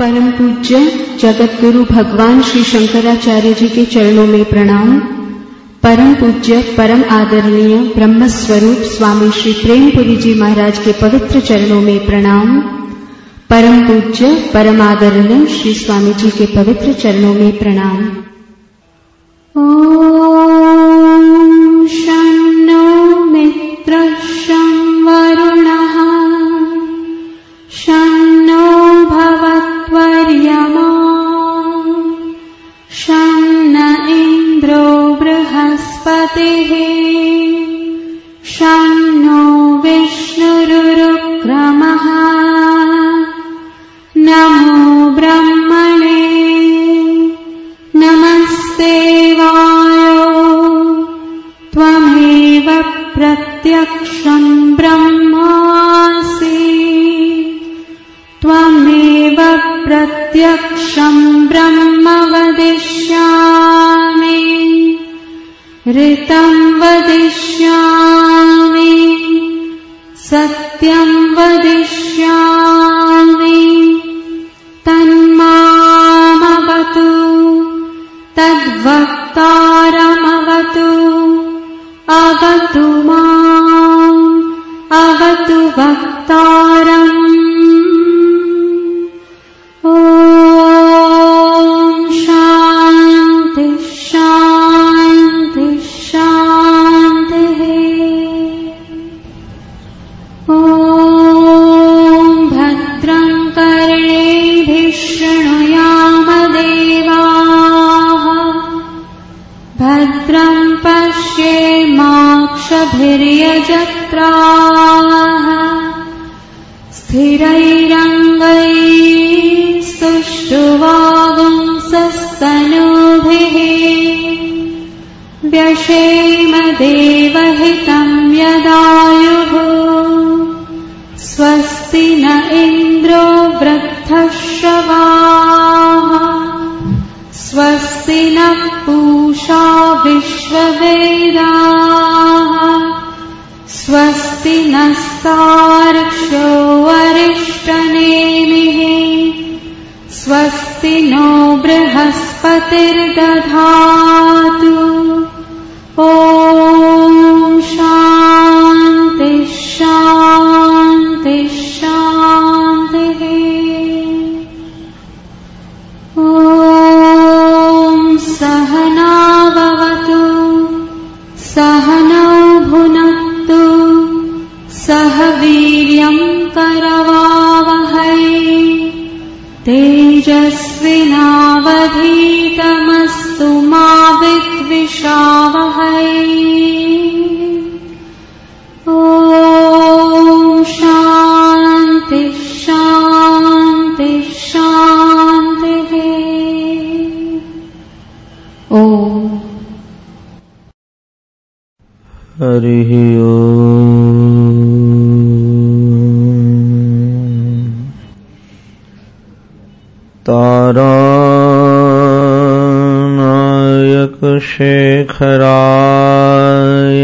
परम पूज्य जगत गुरु भगवान श्री शंकराचार्य जी के चरणों में प्रणाम। परम पूज्य परम आदरणीय ब्रह्म स्वरूप स्वामी श्री प्रेमपुरी जी महाराज के पवित्र चरणों में प्रणाम। परम पूज्य परम आदरणीय श्री स्वामी जी के पवित्र चरणों में प्रणाम। ॐ भिर्यचत्रा तारानायकशेखराय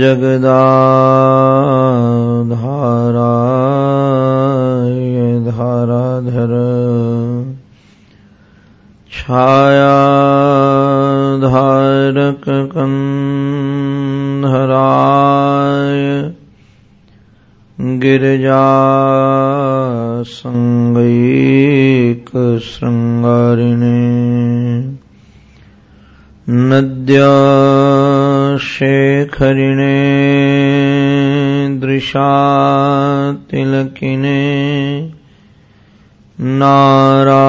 जगदाधाराय विद्याशेखरिणे दृशातिलकिने नारा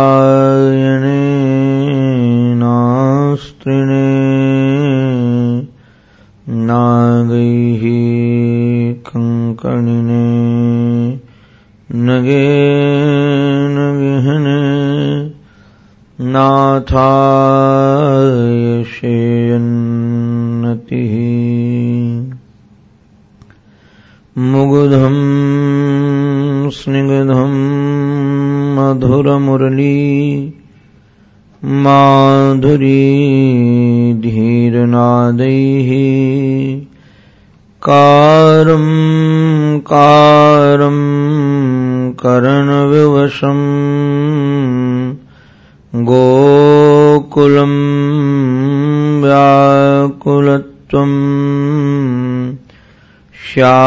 मुरली माधुरी धीरनादैः। कारं कारं करणविवशम् गोकुलं व्याकुलत्वम् श्या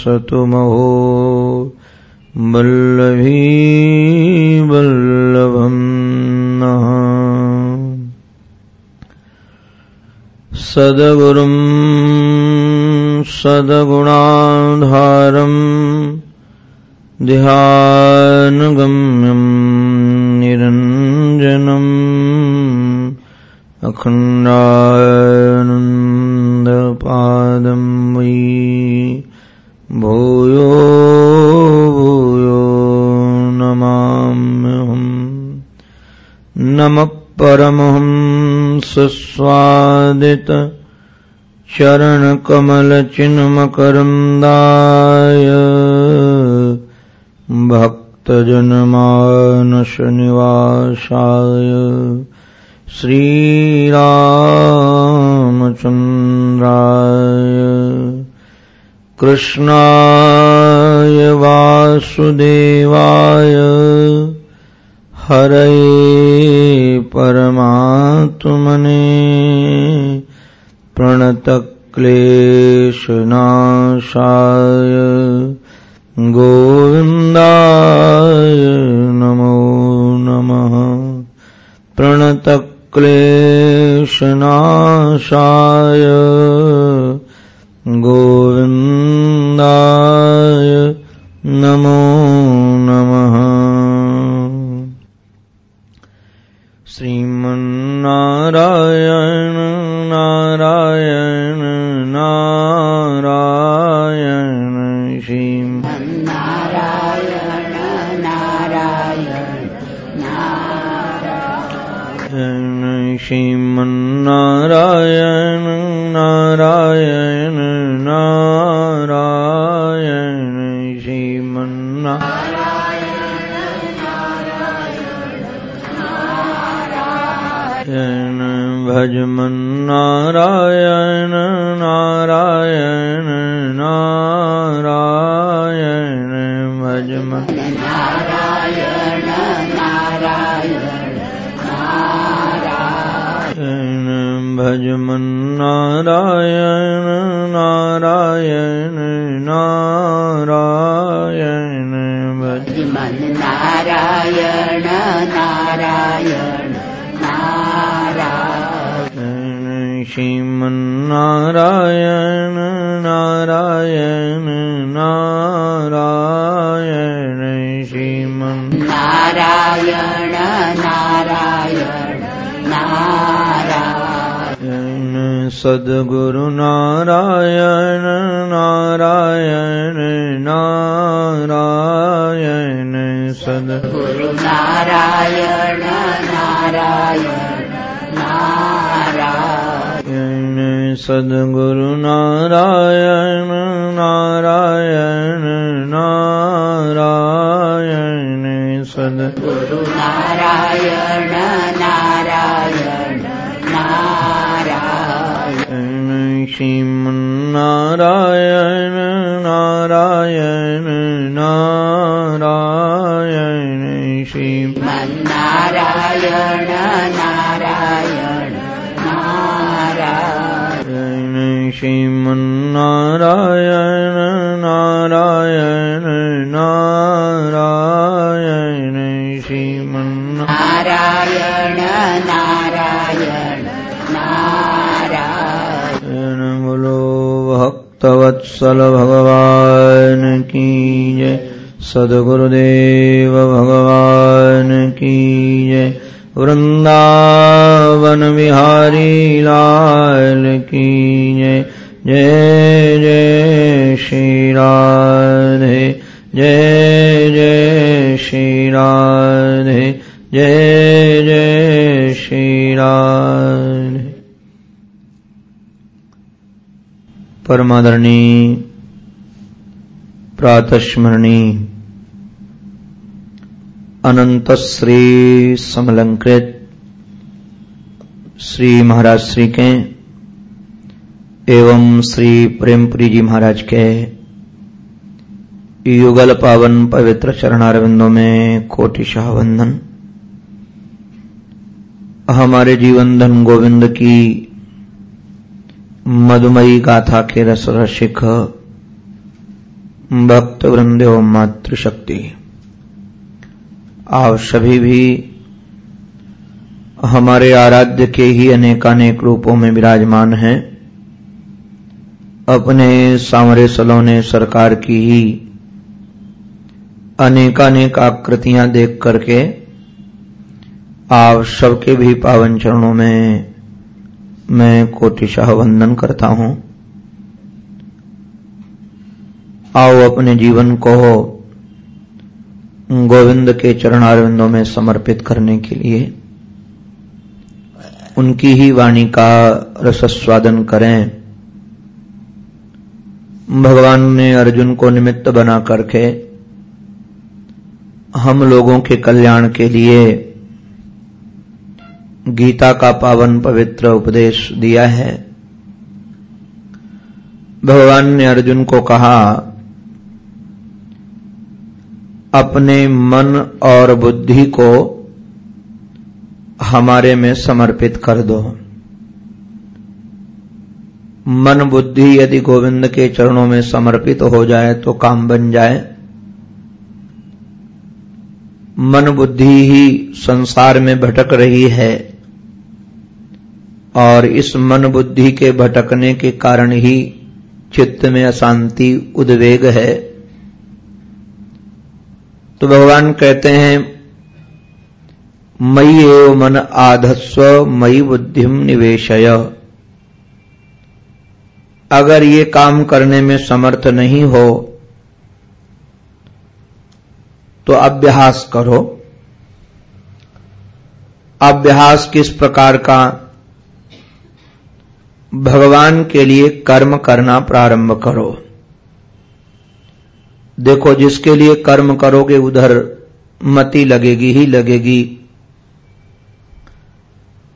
निवसतु महो वल्लभी वल्लभम् नः सद्गुरुम् सद्गुणाधारम् ध्यानगम्यम् निरञ्जनम् अखण्डानन्दपादम् परमहंसस्वादित चरणकमलचिन्मकरन्दाय भक्तजनमानसनिवासाय श्रीरामचन्द्राय। कृष्णाय वासुदेवाय। हरये परमात्मने प्रणतक्लेशनाशाय गोविन्दाय नमो नमः। प्रणतक्लेशनाशाय गोविन्दाय श्रीमन्नारायण नारायण नारायण श्रीमन्ना नारायण सद्गुरु नारायण नारायण नारायण सद्गुरु नारायण नारायण नारायण सद्गुरु भक्तवत्सल भगवान की जय। सदगुरुदेव भगवान की जय। वृंदावन बिहारी लाल की जय। जय जय श्री राधे जय जय श्री राधे जय जय श्री राधे परमादरणी, प्रातस्मरणी अनंत श्री समलंकृत, श्री महाराज श्री के एवं श्री प्रेमपुरी जी महाराज के युगल पावन पवित्र चरणारविंदों में कोटिशाह वंदन। हमारे जीवन धन गोविंद की मधुमयी गाथा के रस रसिक, भक्त वृंदे मातृशक्ति। आप सभी भी हमारे आराध्य के ही अनेकानेक रूपों में विराजमान हैं। अपने सांवरे सलोने सरकार की ही अनेकानेक आकृतियाँ देख करके आप सबके भी पावन चरणों में मैं कोटिशाह वंदन करता हूँ। आओ अपने जीवन को गोविंद के चरणारविंदों में समर्पित करने के लिए उनकी ही वाणी का रसस्वादन करें। भगवान ने अर्जुन को निमित्त बना करके हम लोगों के कल्याण के लिए गीता का पावन पवित्र उपदेश दिया है। भगवान ने अर्जुन को कहा, अपने मन और बुद्धि को हमारे में समर्पित कर दो। मन बुद्धि यदि गोविंद के चरणों में समर्पित हो जाए तो काम बन जाए। मन बुद्धि ही संसार में भटक रही है। और इस मन बुद्धि के भटकने के कारण ही चित्त में अशांति उद्वेग है। तो भगवान कहते हैं मई एव मन आधस्व मई बुद्धिम निवेशय। अगर ये काम करने में समर्थ नहीं हो तो अभ्यास करो। अभ्यास किस प्रकार का भगवान के लिए कर्म करना प्रारंभ करो। देखो, जिसके लिए कर्म करोगे, उधर मति लगेगी ही लगेगी।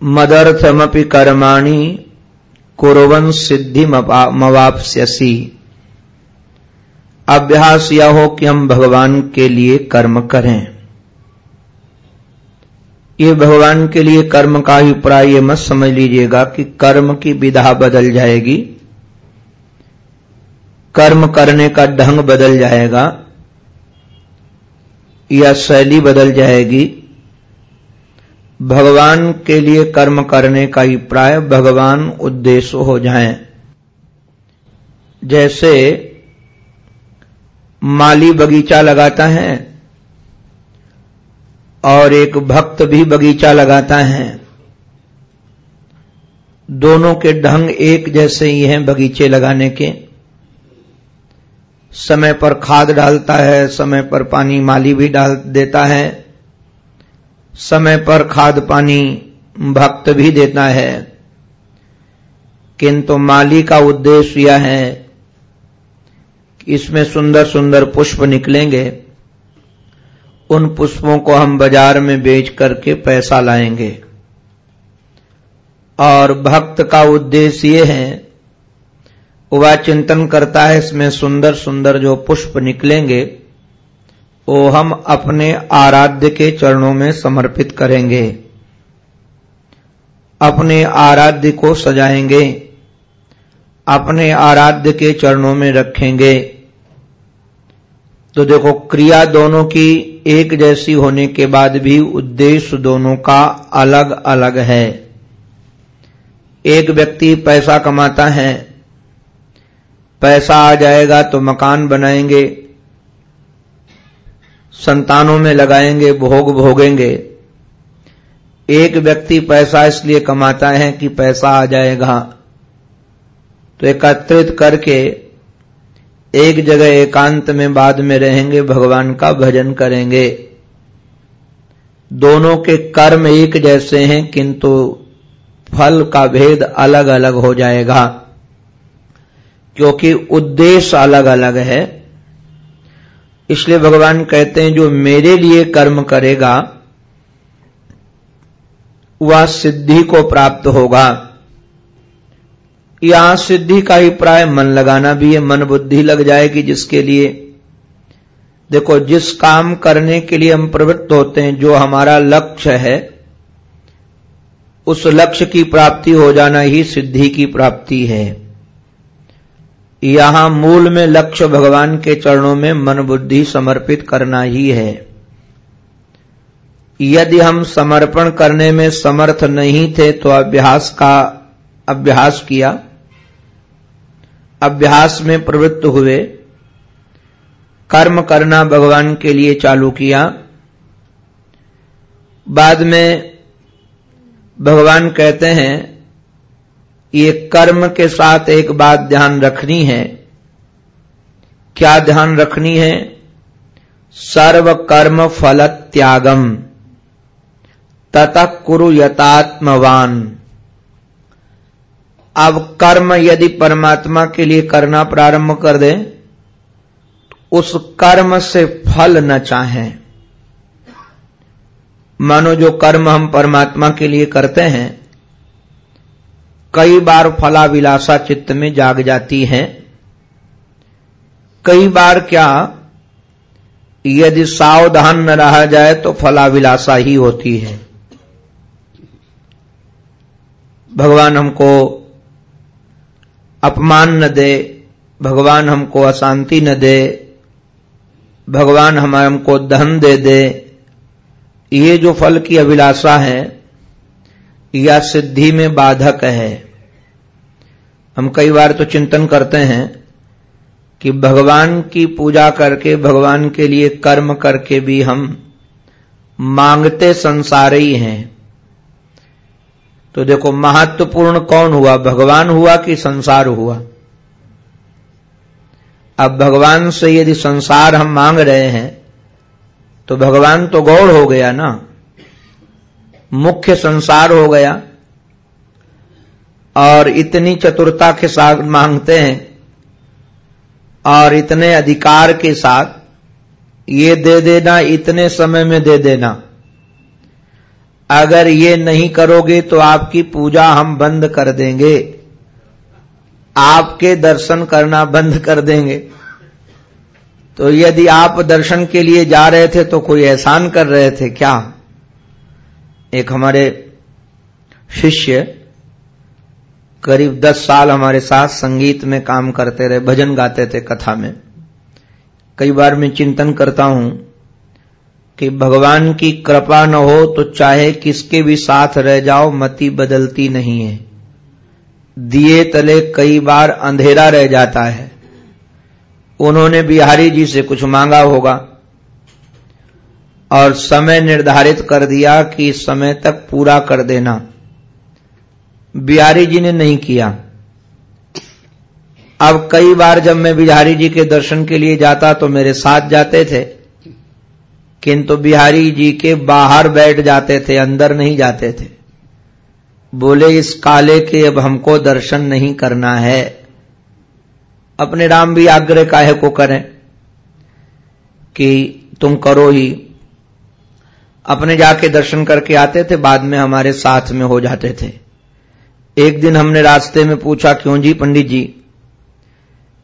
मदर्थमपि कर्माणि कुरवन सिद्धि मवापस्यसी। अभ्यास यह हो कि हम भगवान के लिए कर्म करें। ये भगवान के लिए कर्म का अभिप्राय ये मत समझ लीजिएगा कि कर्म की विधा बदल जाएगी। कर्म करने का ढंग बदल जाएगा। या शैली बदल जाएगी। भगवान के लिए कर्म करने का अभिप्राय भगवान उद्देश्य हो जाए। जैसे माली बगीचा लगाता है और एक भक्त भी बगीचा लगाता है। दोनों के ढंग एक जैसे ही हैं बगीचे लगाने के। समय पर खाद डालता है, समय पर पानी माली भी डाल देता है। समय पर खाद पानी भक्त भी देता है। किंतु माली का उद्देश्य यह है कि इसमें सुंदर सुंदर पुष्प निकलेंगे। उन पुष्पों को हम बाज़ार में बेच करके पैसा लाएँगे। और भक्त का उद्देश्य ये है, वह चिंतन करता है, इसमें सुंदर सुंदर जो पुष्प निकलेंगे, वो हम अपने आराध्य के चरणों में समर्पित करेंगे। अपने आराध्य को सजाएँगे, अपने आराध्य के चरणों में रखेंगे। तो देखो, क्रिया दोनों की एक जैसी होने के बाद भी उद्देश्य दोनों का अलग अलग है। एक व्यक्ति पैसा कमाता है, पैसा आ जाएगा तो मकान बनाएँगे, संतानों में लगाएँगे, भोग भोगेंगे। एक व्यक्ति पैसा इसलिए कमाता है कि पैसा आ जाएगा। तो एकत्रित करके एक जगह एकांत में बाद में रहेंगे, भगवान का भजन करेंगे। दोनों के कर्म एक जैसे हैं, किंतु फल का भेद अलग अलग हो जाएगा। क्योंकि उद्देश्य अलग अलग है, इसलिए भगवान कहते हैं, जो मेरे लिए कर्म करेगा, वह सिद्धि को प्राप्त होगा। यहाँ सिद्धि का ही प्राय मन लगाना भी है, मन बुद्धि लग जाएगी जिसके लिए। देखो, जिस काम करने के लिए हम प्रवृत्त होते हैं, जो हमारा लक्ष्य है, उस लक्ष्य की प्राप्ति हो जाना ही सिद्धि की प्राप्ति है। यहाँ मूल में लक्ष्य भगवान के चरणों में मन बुद्धि समर्पित करना ही है। यदि हम समर्पण करने में समर्थ नहीं थे तो अभ्यास का, अभ्यास किया अभ्यास में प्रवृत्त हुए, कर्म करना भगवान के लिए चालू किया। बाद में भगवान कहते हैं, ये कर्म के साथ एक बात ध्यान रखनी है। क्या ध्यान रखनी है? सर्व कर्म फल त्यागम, ततः कुरु यतात्मवान। अब कर्म यदि परमात्मा के लिए करना प्रारंभ कर दे, उस कर्म से फल न चाहें। मानो जो कर्म हम परमात्मा के लिए करते हैं, कई बार फलाविलासा चित्त में जाग जाती है। कई बार क्या, यदि सावधान न रहा जाए तो फलाविलासा ही होती है। भगवान हमको अपमान न दे, भगवान हमको अशांति न दे, भगवान हम हमको धन दे दे, ये जो फल की अभिलाषा है, या सिद्धि में बाधक है। हम कई बार तो चिंतन करते हैं कि भगवान की पूजा करके, भगवान के लिए कर्म करके भी हम मांगते संसार हैं। तो देखो, महत्वपूर्ण कौन हुआ? भगवान हुआ कि संसार हुआ? अब भगवान से यदि संसार हम मांग रहे हैं तो भगवान तो गौड़ हो गया ना? मुख्य संसार हो गया। और इतनी चतुरता के साथ मांगते हैं, और इतने अधिकार के साथ, ये दे देना, इतने समय में दे देना। अगर ये नहीं करोगे तो आपकी पूजा हम बंद कर देंगे। आपके दर्शन करना बंद कर देंगे। तो यदि आप दर्शन के लिए जा रहे थे तो कोई एहसान कर रहे थे क्या? एक हमारे शिष्य करीब दस साल हमारे साथ संगीत में काम करते रहे, भजन गाते थे कथा में। कई बार मैं चिंतन करता हूँ कि भगवान की कृपा न हो तो चाहे किसके भी साथ रह जाओ, मति बदलती नहीं है। दिए तले कई बार अंधेरा रह जाता है। उन्होंने बिहारी जी से कुछ मांगा होगा। और समय निर्धारित कर दिया कि समय तक पूरा कर देना। बिहारी जी ने नहीं किया। अब कई बार जब मैं बिहारी जी के दर्शन के लिए जाता तो मेरे साथ जाते थे। किंतु बिहारी जी के बाहर बैठ जाते थे, अंदर नहीं जाते थे। बोले, इस काले के अब हमको दर्शन नहीं करना है। अपने राम भी आग्रह काहे को करें कि तुम करो ही। अपने जाके दर्शन करके आते थे, बाद में हमारे साथ में हो जाते थे। एक दिन हमने रास्ते में पूछा, क्यों जी पंडित जी,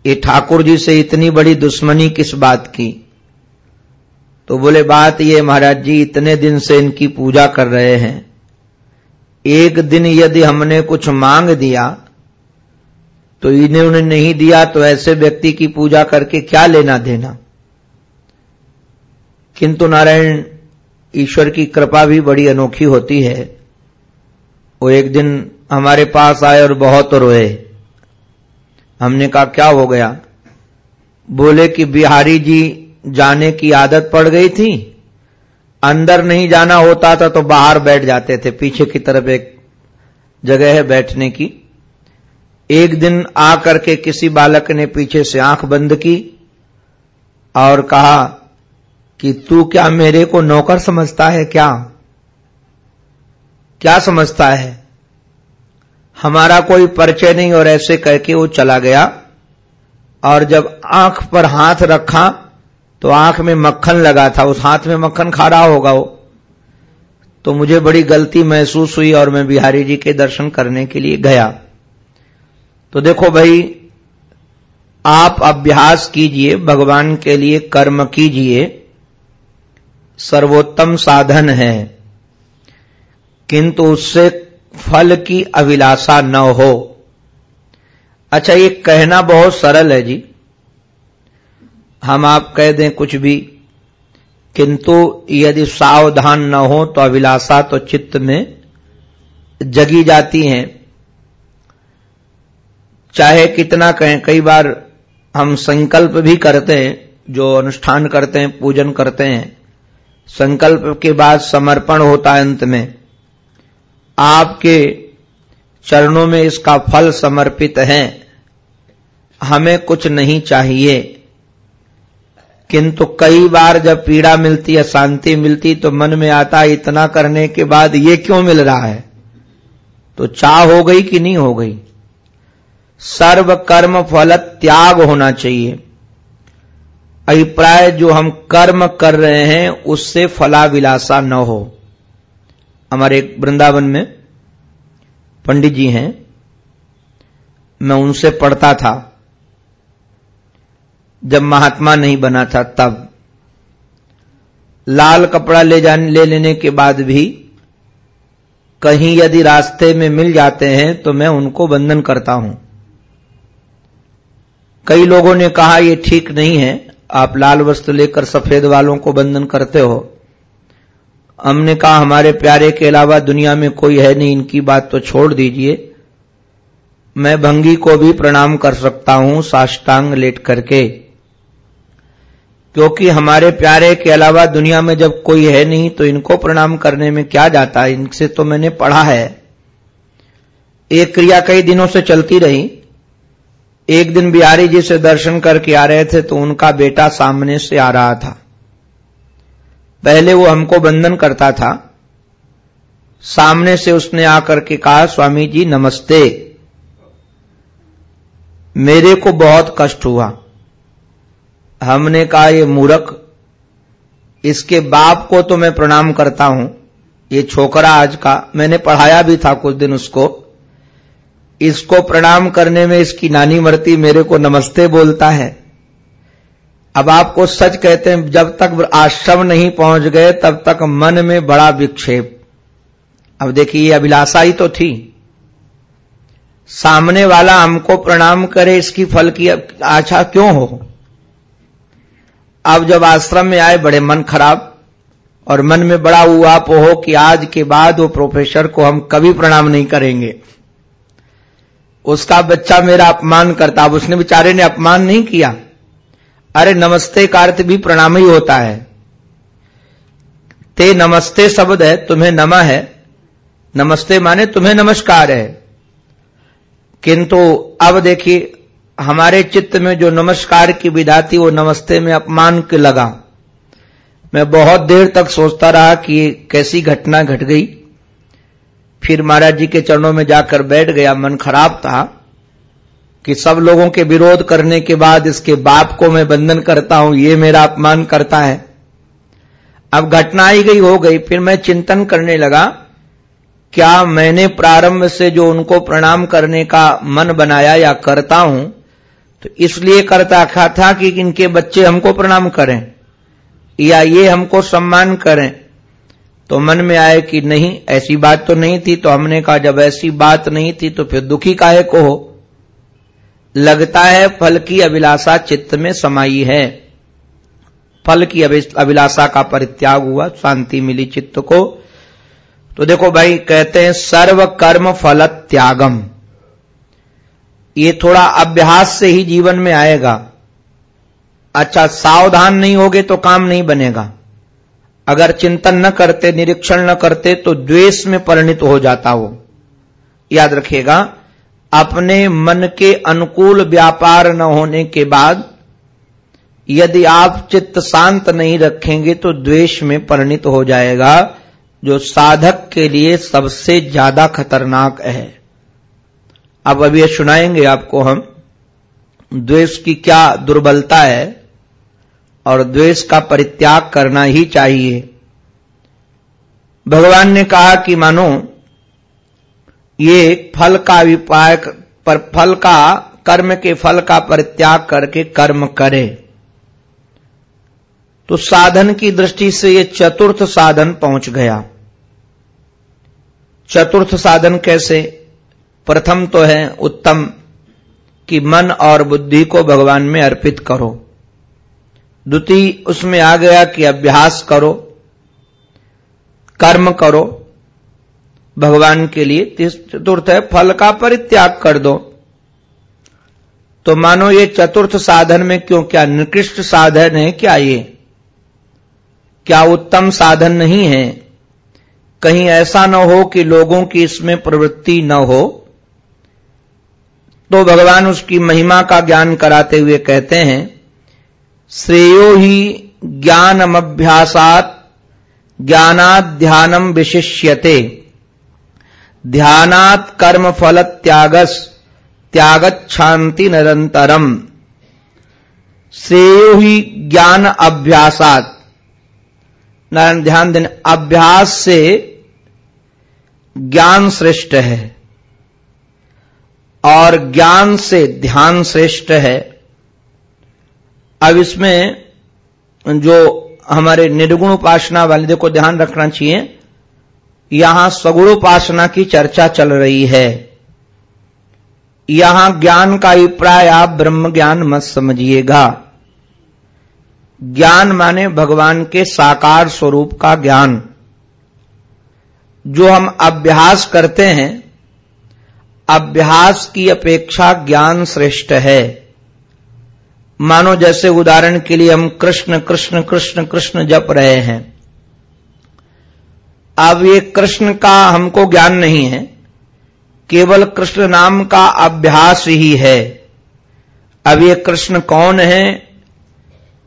ये ठाकुर जी से इतनी बड़ी दुश्मनी किस बात की? तो बोले, बात ये महाराज जी, इतने दिन से इनकी पूजा कर रहे हैं। एक दिन यदि हमने कुछ मांग दिया तो इन्हें उन्हें नहीं दिया तो ऐसे व्यक्ति की पूजा करके क्या लेना देना? किंतु नारायण, ईश्वर की कृपा भी बड़ी अनोखी होती है। वो एक दिन हमारे पास आए और बहुत रोए। हमने कहा, क्या हो गया? बोले कि, बिहारी जी जाने की आदत पड़ गई थी। अंदर नहीं जाना होता था तो बाहर बैठ जाते थे, पीछे की तरफ़ एक जगह है बैठने की। एक दिन आकर के किसी बालक ने पीछे से आँख बंद की और कहा कि तू क्या मेरे को नौकर समझता है क्या? क्या समझता है? हमारा कोई परिचय नहीं और ऐसे करके वो चला गया और जब आँख पर हाथ रखा तो आँख में मक्खन लगा था, उस हाथ में मक्खन खा रहा होगा वो। तो मुझे बड़ी गलती महसूस हुई और मैं बिहारी जी के दर्शन करने के लिए गया। तो देखो भाई, आप अभ्यास कीजिए, भगवान के लिए कर्म कीजिए। सर्वोत्तम साधन है। किंतु उससे फल की अभिलाषा न हो। अच्छा ये कहना बहुत सरल है जी। हम आप कह दें कुछ भी, किंतु यदि सावधान न हो तो अभिलाषा तो चित्त में जगी जाती हैं। चाहे कितना कहें, कई बार हम संकल्प भी करते हैं, जो अनुष्ठान करते हैं, पूजन करते हैं, संकल्प के बाद समर्पण होता है अंत में। आपके चरणों में इसका फल समर्पित है। हमें कुछ नहीं चाहिए। किंतु कई बार जब पीड़ा मिलती है शांति मिलती तो मन में आता इतना करने के बाद ये क्यों मिल रहा है? तो चाह हो गई कि नहीं हो गई? सर्व कर्म फल त्याग होना चाहिए। अभिप्राय जो हम कर्म कर रहे हैं, उससे फलाविलासा न हो। हमारे वृंदावन में पंडित जी हैं। मैं उनसे पढ़ता था। जब महात्मा नहीं बना था तब। लाल कपड़ा ले जाने, ले लेने के बाद भी कहीं यदि रास्ते में मिल जाते हैं तो मैं उनको बंधन करता हूँ। कई लोगों ने कहा यह ठीक नहीं है। आप लाल वस्त्र लेकर सफ़ेद वालों को बंधन करते हो। हमने कहा, हमारे प्यारे के अलावा दुनिया में कोई है नहीं। इनकी बात तो छोड़ दीजिए। मैं भंगी को भी प्रणाम कर सकता हूँ, साष्टांग लेट करके। क्योंकि हमारे प्यारे के अलावा दुनिया में जब कोई है नहीं तो इनको प्रणाम करने में क्या जाता है? इनसे तो मैंने पढ़ा है। एक क्रिया कई दिनों से चलती रही। एक दिन बिहारी जी से दर्शन करके आ रहे थे तो उनका बेटा सामने से आ रहा था। पहले वो हमको बंधन करता था। सामने से उसने आकर के कहा, स्वामी जी, नमस्ते। मेरे को बहुत कष्ट हुआ। हमने कहा, ये मूरख, इसके बाप को तो मैं प्रणाम करता हूँ। ये छोकरा आज का, मैंने पढ़ाया भी था कुछ दिन उसको। इसको प्रणाम करने में इसकी नानी मरती, मेरे को नमस्ते बोलता है। अब आपको सच कहते हैं, जब तक आश्रम नहीं पहुँच गए, तब तक मन में बड़ा विक्षेप। अब देखिए, ये अभिलाषा ही तो थी। सामने वाला हमको प्रणाम करे, इसकी फल की आशा क्यों हो? अब जब आश्रम में आए, बड़े मन खराब और मन में बड़ा हुआ हो कि आज के बाद वो प्रोफेसर को हम कभी प्रणाम नहीं करेंगे। उसका बच्चा मेरा अपमान करता, अब उसने बेचारे ने अपमान नहीं किया। अरे नमस्ते का अर्थ भी प्रणाम ही होता है। ते नमस्ते शब्द है, तुम्हें नमा है। नमस्ते माने तुम्हें नमस्कार है। किंतु अब देखिए हमारे चित्त में जो नमस्कार की विधा थी, वो नमस्ते में अपमान के लगा। मैं बहुत देर तक सोचता रहा कि कैसी घटना घट गई। फिर महाराज जी के चरणों में जाकर बैठ गया, मन खराब था कि सब लोगों के विरोध करने के बाद इसके बाप को मैं बंधन करता हूँ, ये मेरा अपमान करता है। अब घटना आई गई, हो गई। फिर मैं चिंतन करने लगा, क्या मैंने प्रारंभ से जो उनको प्रणाम करने का मन बनाया या करता हूँ तो इसलिए करता था कि इनके बच्चे हमको प्रणाम करें, या ये हमको सम्मान करें। तो मन में आए कि नहीं, ऐसी बात तो नहीं थी तो हमने कहा, जब ऐसी बात नहीं थी तो फिर दुखी काहे को हो? लगता है फल की अभिलाषा चित्त में समाई है। फल की अभिलाषा का परित्याग हुआ, शांति मिली चित्त को। तो देखो भाई, कहते हैं सर्व कर्म फल त्यागम। ये थोड़ा अभ्यास से ही जीवन में आएगा। अच्छा सावधान नहीं होगे तो काम नहीं बनेगा। अगर चिंतन न करते, निरीक्षण न करते तो द्वेष में परिणित हो जाता हो याद रखिएगा, अपने मन के अनुकूल व्यापार न होने के बाद, यदि आप चित्त शांत नहीं रखेंगे तो द्वेष में परिणित हो जाएगा, जो साधक के लिए सबसे ज़्यादा खतरनाक है। अब अभी सुनाएँगे आपको हम। द्वेष की क्या दुर्बलता है और द्वेष का परित्याग करना ही चाहिए। भगवान ने कहा कि मानो, ये फल का विपाय पर फल का, कर्म के फल का परित्याग करके कर्म करे। तो साधन की दृष्टि से ये चतुर्थ साधन पहुँच गया। चतुर्थ साधन कैसे? प्रथम तो है उत्तम, कि मन और बुद्धि को भगवान में अर्पित करो। द्वितीय, उसमें आ गया कि अभ्यास करो, कर्म करो, भगवान के लिए चतुर्थ है, फल का परित्याग कर दो। तो मानो ये चतुर्थ साधन में क्यों, क्या निकृष्ट साधन है क्या ये? क्या उत्तम साधन नहीं है? कहीं ऐसा न हो कि लोगों की इसमें प्रवृत्ति न हो। तो भगवान उसकी महिमा का ज्ञान कराते हुए कहते हैं, श्रेयो ही ज्ञानमभ्यासात ज्ञानात ध्यानम विशिष्यते। ध्यानात कर्म फल त्यागस त्यागत शांति निरंतरम श्रेयो ही ज्ञान अभ्यासात नारायण ध्यान देने, अभ्यास से ज्ञान श्रेष्ठ है। और ज्ञान से ध्यान श्रेष्ठ है। अब इसमें जो हमारे निर्गुण उपासना वाले देखो ध्यान रखना चाहिए, यहाँ सगुण उपासना की चर्चा चल रही है। यहाँ ज्ञान का अभिप्राय आप ब्रह्म ज्ञान मत समझिएगा। ज्ञान माने भगवान के साकार स्वरूप का ज्ञान। जो हम अभ्यास करते हैं अभ्यास की अपेक्षा ज्ञान श्रेष्ठ है। मानो जैसे उदाहरण के लिए हम कृष्ण कृष्ण कृष्ण कृष्ण जप रहे हैं। अब ये कृष्ण का हमको ज्ञान नहीं है। केवल कृष्ण नाम का अभ्यास ही है। अब ये कृष्ण कौन है?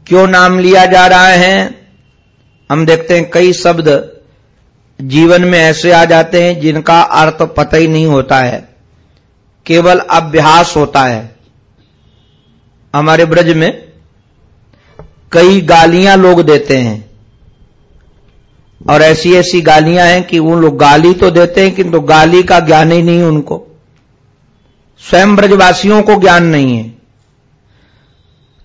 क्यों नाम लिया जा रहा है? हम देखते हैं कई शब्द जीवन में ऐसे आ जाते हैं जिनका अर्थ पता ही नहीं होता है। केवल अभ्यास होता है। हमारे ब्रज में कई गालियाँ लोग देते हैं। और ऐसी ऐसी गालियाँ हैं कि उन लोग गाली तो देते हैं किंतु गाली का ज्ञान ही नहीं उनको। स्वयं ब्रजवासियों को ज्ञान नहीं है।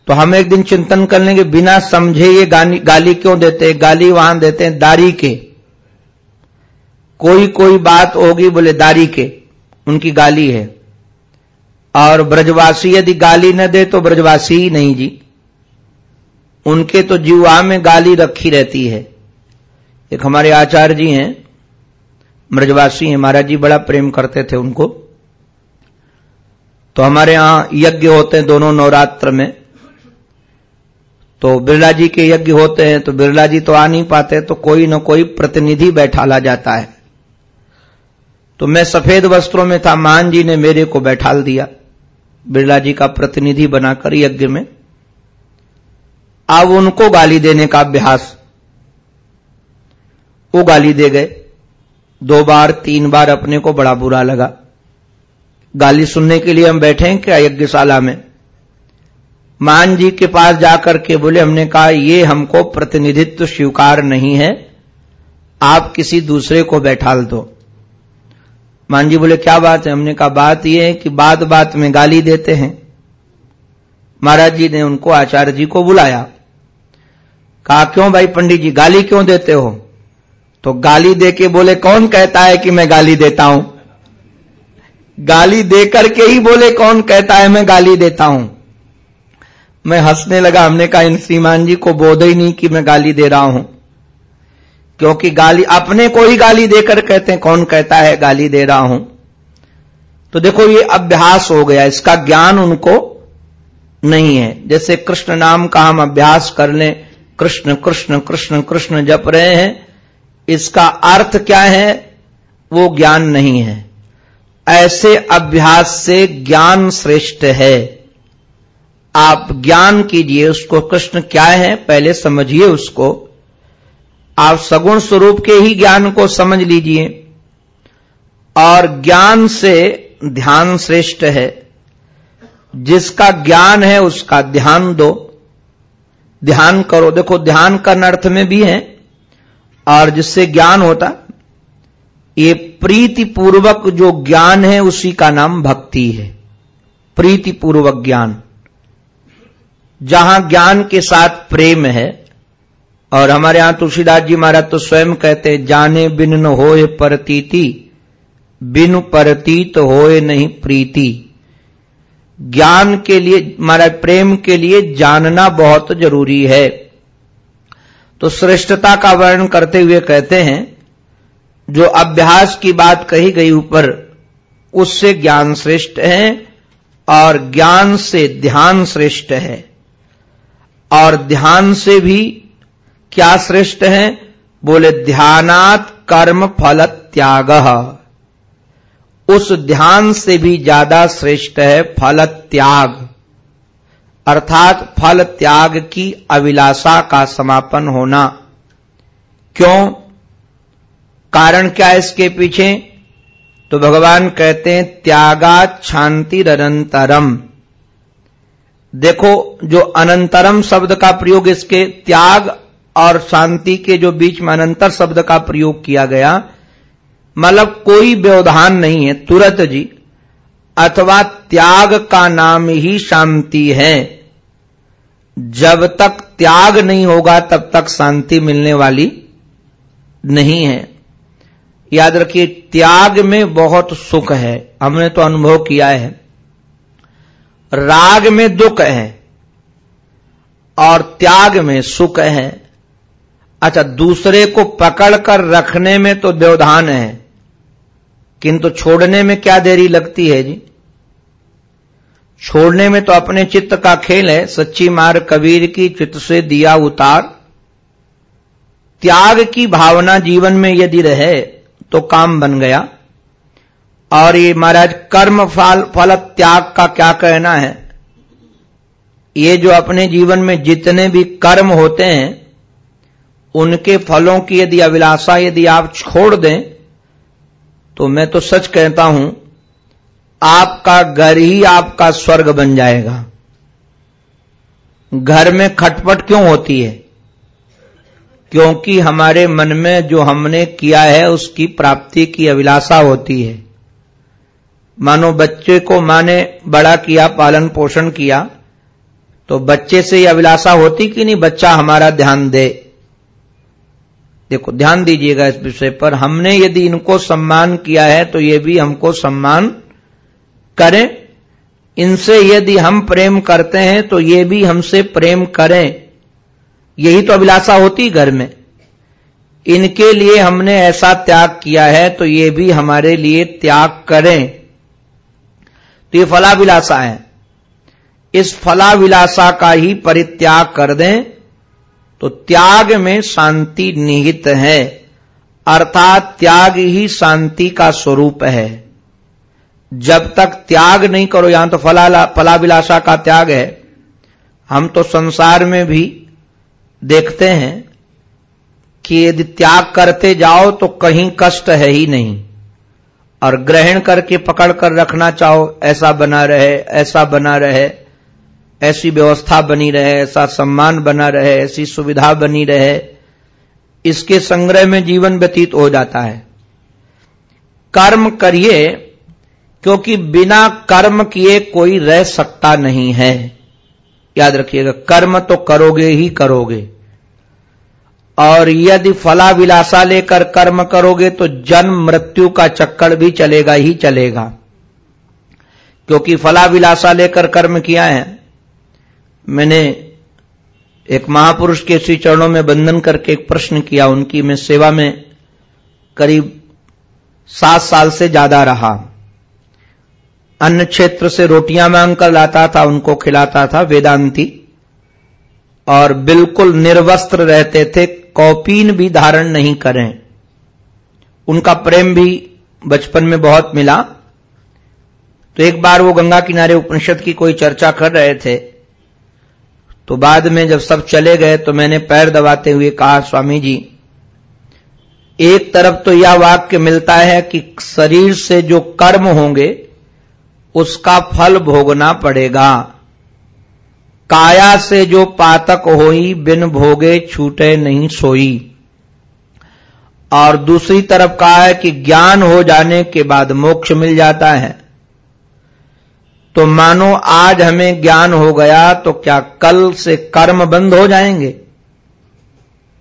तो हम एक दिन चिंतन कर लेंगे बिना समझे ये गाली, गाली क्यों देते हैं? गाली वहाँ देते हैं दारी के। कोई कोई बात होगी बोले दारी के उनकी गाली है। और ब्रजवासी यदि गाली न दे तो ब्रजवासी ही नहीं जी। उनके तो जीवा में गाली रखी रहती है। एक हमारे आचार्य जी हैं, ब्रजवासी हैं, महाराज जी बड़ा प्रेम करते थे उनको। तो हमारे यहाँ यज्ञ होते हैं दोनों नवरात्र में। तो बिरला जी के यज्ञ होते हैं तो बिरला जी तो आ नहीं पाते तो कोई ना कोई प्रतिनिधि बैठाला जाता है। तो मैं सफ़ेद वस्त्रों में था, मान जी ने मेरे को बैठाल दिया। बिरला जी का प्रतिनिधि बनाकर यज्ञ में अब उनको गाली देने का अभ्यास, वो गाली दे गए। दो बार, तीन बार अपने को बड़ा बुरा लगा। गाली सुनने के लिए हम बैठे हैं क्या यज्ञशाला में? मान जी के पास जाकर के बोले, हमने कहा, ये हमको प्रतिनिधित्व स्वीकार नहीं है। आप किसी दूसरे को बैठाल दो। मान जी बोले, क्या बात है? हमने कहा, बात यह है कि बात बात में गाली देते हैं। महाराज जी ने उनको, आचार्य जी को बुलाया। कहा, क्यों भाई पंडित जी, गाली क्यों देते हो? तो गाली दे के बोले, कौन कहता है कि मैं गाली देता हूँ? गाली दे करके ही बोले, कौन कहता है मैं गाली देता हूँ? मैं हंसने लगा। हमने कहा, इन सीमान जी को बोध ही नहीं कि मैं गाली दे रहा हूँ। क्योंकि गाली, अपने को ही गाली देकर कहते हैं, कौन कहता है, गाली दे रहा हूँ। तो देखो, ये अभ्यास हो गया, इसका ज्ञान उनको नहीं है। जैसे कृष्ण नाम का हम अभ्यास कर लें, कृष्ण कृष्ण कृष्ण कृष्ण जप रहे हैं, इसका अर्थ क्या है? वो ज्ञान नहीं है। ऐसे अभ्यास से ज्ञान श्रेष्ठ है। आप ज्ञान कीजिए, उसको, कृष्ण क्या है? पहले समझिए उसको। आप सगुण स्वरूप के ही ज्ञान को समझ लीजिए। और ज्ञान से ध्यान श्रेष्ठ है। जिसका ज्ञान है, उसका ध्यान दो। ध्यान करो। देखो, ध्यान करने अर्थ में भी है। और जिससे ज्ञान होता, ये प्रीति पूर्वक जो ज्ञान है, उसी का नाम भक्ति है। प्रीति पूर्वक ज्ञान। जहाँ ज्ञान के साथ प्रेम है और हमारे यहाँ तुलसीदास जी महाराज तो स्वयं कहते हैं, जाने बिन न होए परतीति, बिन परतीत होए नहीं प्रीति। ज्ञान के लिए, महाराज, प्रेम के लिए जानना बहुत ज़रूरी है। तो श्रेष्ठता का वर्णन करते हुए कहते हैं, जो अभ्यास की बात कही गई ऊपर, उससे ज्ञान श्रेष्ठ है और ज्ञान से ध्यान श्रेष्ठ है। और ध्यान से भी क्या श्रेष्ठ है? बोले, ध्यानात कर्म फल त्याग उस ध्यान से भी ज़्यादा श्रेष्ठ है फल त्याग अर्थात फल त्याग की अभिलाषा का समापन होना। क्यों? कारण क्या है इसके पीछे? तो भगवान कहते हैं त्यागा शांति अनंतरम देखो, जो अनंतरम शब्द का प्रयोग इसके, त्याग और शांति के जो बीच में अनंतर शब्द का प्रयोग किया गया मतलब कोई व्यवधान नहीं है, तुरंत जी, अथवा त्याग का नाम ही शांति है। जब तक त्याग नहीं होगा, तब तक शांति मिलने वाली नहीं है। याद रखिए, त्याग में बहुत सुख है, हमने तो अनुभव किया है। राग में दुख है, और त्याग में सुख है। अच्छा दूसरे को पकड़कर रखने में तो व्यवधान है, किंतु छोड़ने में क्या देरी लगती है जी? छोड़ने में तो अपने चित्त का खेल है, सच्ची मार कबीर की चित्त से दिया उतार। त्याग की भावना जीवन में यदि रहे तो काम बन गया। और ये महाराज, कर्म फल फल त्याग का क्या कहना है? ये जो अपने जीवन में जितने भी कर्म होते हैं उनके फलों की यदि अभिलाषा यदि आप छोड़ दें तो मैं तो सच कहता हूँ, आपका घर ही आपका स्वर्ग बन जाएगा। घर में खटपट क्यों होती है? क्योंकि हमारे मन में जो हमने किया है, उसकी प्राप्ति की अभिलाषा होती है। मानो बच्चे को माँ ने बड़ा किया, पालन पोषण किया तो बच्चे से यह अभिलाषा होती कि नहीं? बच्चा हमारा ध्यान दे। देखो, ध्यान दीजिएगा इस विषय पर, हमने यदि इनको सम्मान किया है तो ये भी हमको सम्मान करें। इनसे यदि हम प्रेम करते हैं तो ये भी हमसे प्रेम करें। यही तो अभिलाषा होती घर में। इनके लिए हमने ऐसा त्याग किया है तो ये भी हमारे लिए त्याग करें। तो ये फलाभिलाषा है। इस फलाविलासा का ही परित्याग कर दें। तो त्याग में शांति निहित है, अर्थात त्याग ही शांति का स्वरूप है। जब तक त्याग नहीं करो, यहाँ तो फला फलाभिलाषा का त्याग है। हम तो संसार में भी देखते हैं कि यदि त्याग करते जाओ तो कहीं कष्ट है ही नहीं। और ग्रहण करके पकड़ कर रखना चाहो, ऐसा बना रहे, ऐसा बना रहे ऐसी व्यवस्था बनी रहे, ऐसा सम्मान बना रहे, ऐसी सुविधा बनी रहे, इसके संग्रह में जीवन व्यतीत हो जाता है। कर्म करिए, क्योंकि बिना कर्म किए कोई रह सकता नहीं है। याद रखिएगा, कर्म तो करोगे ही करोगे। और यदि फला विलासा लेकर कर्म करोगे तो जन्म मृत्यु का चक्कर भी चलेगा ही चलेगा। क्योंकि फला विलासा लेकर कर्म किया है मैंने एक महापुरुष के श्री चरणों में बंधन करके एक प्रश्न किया, उनकी मैं सेवा में करीब सात साल से ज़्यादा रहा। अन्य क्षेत्र से रोटियाँ मांगकर लाता था, उनको खिलाता था, वेदांती, और बिल्कुल निर्वस्त्र रहते थे, कौपीन भी धारण नहीं करें। उनका प्रेम भी बचपन में बहुत मिला। तो एक बार वो गंगा किनारे उपनिषद की कोई चर्चा कर रहे थे तो बाद में जब सब चले गए तो मैंने पैर दबाते हुए कहा स्वामी जी एक तरफ़ तो यह वाक्य मिलता है कि शरीर से जो कर्म होंगे, उसका फल भोगना पड़ेगा। काया से जो पातक होई, बिन भोगे छूटे नहीं सोई। और दूसरी तरफ़ कहा है कि ज्ञान हो जाने के बाद मोक्ष मिल जाता है। तो मानो आज हमें ज्ञान हो गया तो क्या कल से कर्म बंद हो जाएँगे?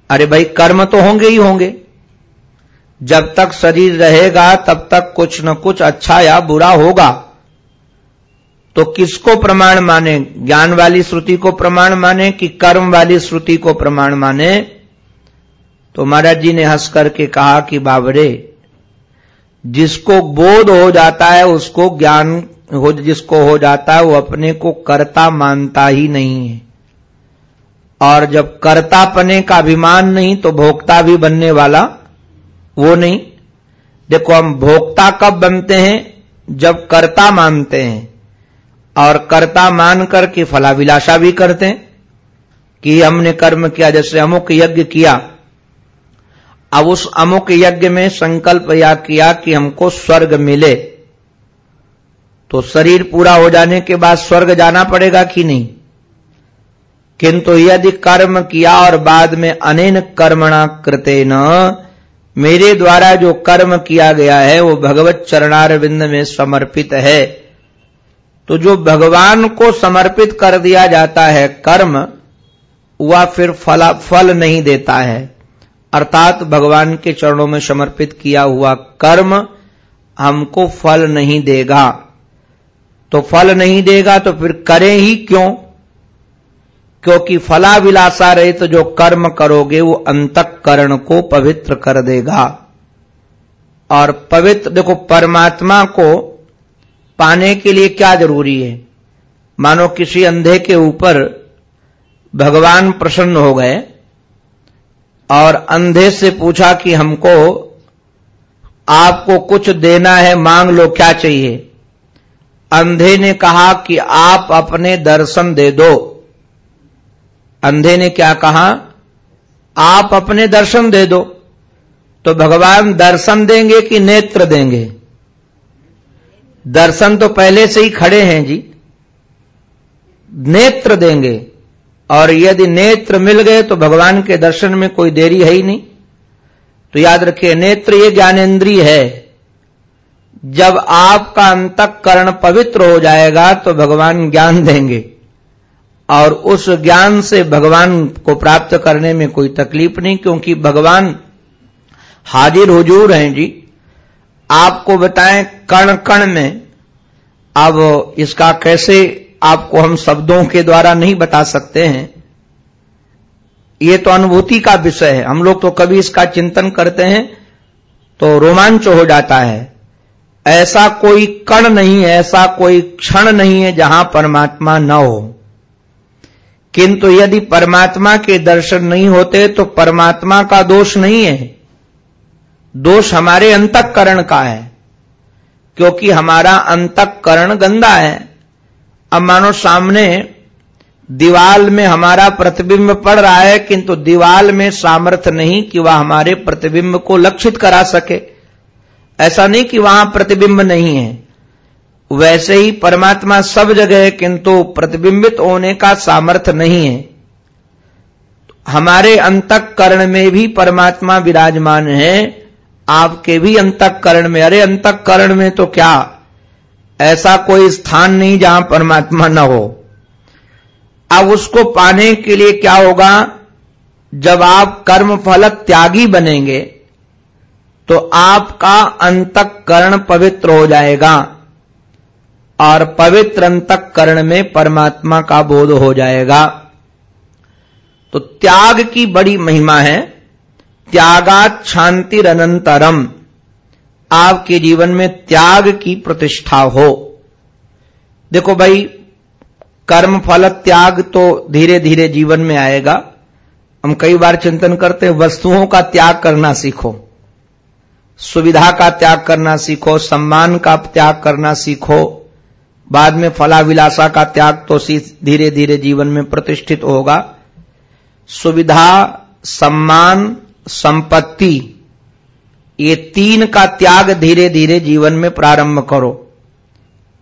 अरे भाई, कर्म तो होंगे ही होंगे। जब तक शरीर रहेगा, तब तक कुछ न कुछ अच्छा या बुरा होगा। तो किसको प्रमाण माने? ज्ञान वाली श्रुति को प्रमाण माने कि कर्म वाली श्रुति को प्रमाण माने? तो महाराज जी ने हंस करके कहा कि बाबरे, जिसको बोध हो जाता है, उसको ज्ञान हो जिसको हो जाता है वो अपने को कर्ता मानता ही नहीं है। और जब कर्तापने का अभिमान नहीं तो भोक्ता भी बनने वाला वो नहीं। देखो, हम भोक्ता कब बनते हैं? जब कर्ता मानते हैं। और कर्ता मानकर के फलाभिलाषा भी करते हैं, कि हमने कर्म किया, जैसे अमुक यज्ञ किया। अब उस अमुक यज्ञ में संकल्प या किया कि हमको स्वर्ग मिले। तो शरीर पूरा हो जाने के बाद स्वर्ग जाना पड़ेगा कि नहीं? किंतु यदि कर्म किया और बाद में अनेन कर्मणा कृते न मेरे द्वारा जो कर्म किया गया है, वो भगवत चरणार बिंद में समर्पित है। तो जो भगवान को समर्पित कर दिया जाता है कर्म, वह फिर फला, फल नहीं देता है। अर्थात भगवान के चरणों में समर्पित किया हुआ कर्म हमको फल नहीं देगा। तो फल नहीं देगा तो फिर करें ही क्यों? क्योंकि फला विलासा रहे तो जो कर्म करोगे वो अंतकरण को पवित्र कर देगा। और पवित्र, देखो, परमात्मा को पाने के लिए क्या ज़रूरी है? मानो किसी अंधे के ऊपर भगवान प्रसन्न हो गए और अंधे से पूछा कि हमको, आपको कुछ देना है, मांग लो, क्या चाहिए? अंधे ने कहा कि आप अपने दर्शन दे दो। अंधे ने क्या कहा? आप अपने दर्शन दे दो। तो भगवान दर्शन देंगे कि नेत्र देंगे? दर्शन तो पहले से ही खड़े हैं जी। नेत्र देंगे। और यदि नेत्र मिल गए तो भगवान के दर्शन में कोई देरी है ही नहीं। तो याद रखिए, नेत्र ये ज्ञानेन्द्रीय है। जब आपका अंतकरण पवित्र हो जाएगा तो भगवान ज्ञान देंगे। और उस ज्ञान से भगवान को प्राप्त करने में कोई तकलीफ़ नहीं, क्योंकि भगवान हाजिर हुजूर हैं जी। आपको बताएँ कण कण में, अब इसका कैसे आपको हम शब्दों के द्वारा नहीं बता सकते हैं। ये तो अनुभूति का विषय है। हम लोग तो कभी इसका चिंतन करते हैं तो रोमांच हो जाता है। ऐसा कोई कण नहीं है, ऐसा कोई क्षण नहीं है जहाँ परमात्मा न हो। किंतु यदि परमात्मा के दर्शन नहीं होते तो परमात्मा का दोष नहीं है। दोष हमारे अंतकरण का है, क्योंकि हमारा अंतकरण गंदा है। अब मानो सामने दीवाल में हमारा प्रतिबिंब पड़ रहा है, किंतु दीवाल में सामर्थ्य नहीं कि वह हमारे प्रतिबिंब को लक्षित करा सके। ऐसा नहीं कि वहाँ प्रतिबिंब नहीं है। वैसे ही परमात्मा सब जगह है, किंतु प्रतिबिंबित होने का सामर्थ्य नहीं है। हमारे अंतकरण में भी परमात्मा विराजमान है। आपके भी अंतकरण में। अरे, अंतकरण में तो क्या? ऐसा कोई स्थान नहीं जहाँ परमात्मा न हो। अब उसको पाने के लिए क्या होगा? जब आप कर्म फल त्यागी बनेंगे तो आपका अंतकरण पवित्र हो जाएगा और पवित्र अंतकरण में परमात्मा का बोध हो जाएगा। तो त्याग की बड़ी महिमा है। त्यागात शांतिरनंतरम। आपके जीवन में त्याग की प्रतिष्ठा हो। देखो भाई, कर्म फल त्याग तो धीरे धीरे जीवन में आएगा। हम कई बार चिंतन करते हैं, वस्तुओं का त्याग करना सीखो। सुविधा का त्याग करना सीखो, सम्मान का त्याग करना सीखो, बाद में फला विलासा का त्याग तो धीरे धीरे जीवन में प्रतिष्ठित होगा। सुविधा, सम्मान, संपत्ति, ये तीन का त्याग धीरे धीरे जीवन में प्रारंभ करो।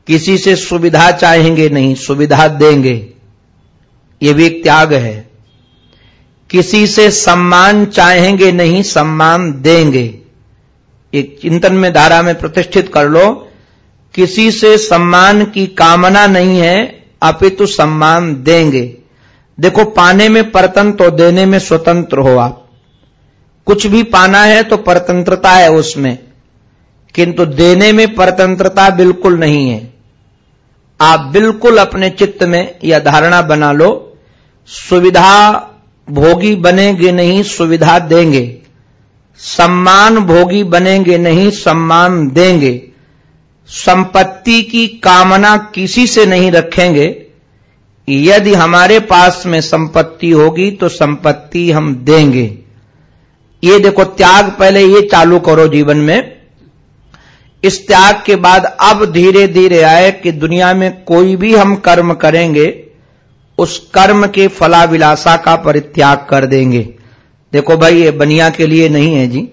किसी से सुविधा चाहेंगे नहीं, सुविधा देंगे। ये भी एक त्याग है। किसी से सम्मान चाहेंगे नहीं, सम्मान देंगे। एक चिंतन में, धारा में प्रतिष्ठित कर लो, किसी से सम्मान की कामना नहीं है अपितु सम्मान देंगे। देखो, पाने में परतंत्र और देने में स्वतंत्र हो आप। कुछ भी पाना है तो परतंत्रता है उसमें, किंतु देने में परतंत्रता बिल्कुल नहीं है। आप बिल्कुल अपने चित्त में यह धारणा बना लो, सुविधा भोगी बनेंगे नहीं, सुविधा देंगे। सम्मान भोगी बनेंगे नहीं, सम्मान देंगे। संपत्ति की कामना किसी से नहीं रखेंगे। यदि हमारे पास में संपत्ति होगी तो संपत्ति हम देंगे। ये देखो, त्याग पहले ये चालू करो जीवन में। इस त्याग के बाद अब धीरे धीरे आए कि दुनिया में कोई भी हम कर्म करेंगे, उस कर्म के फलाविलासा का परित्याग कर देंगे। देखो भाई, ये बनिया के लिए नहीं है जी।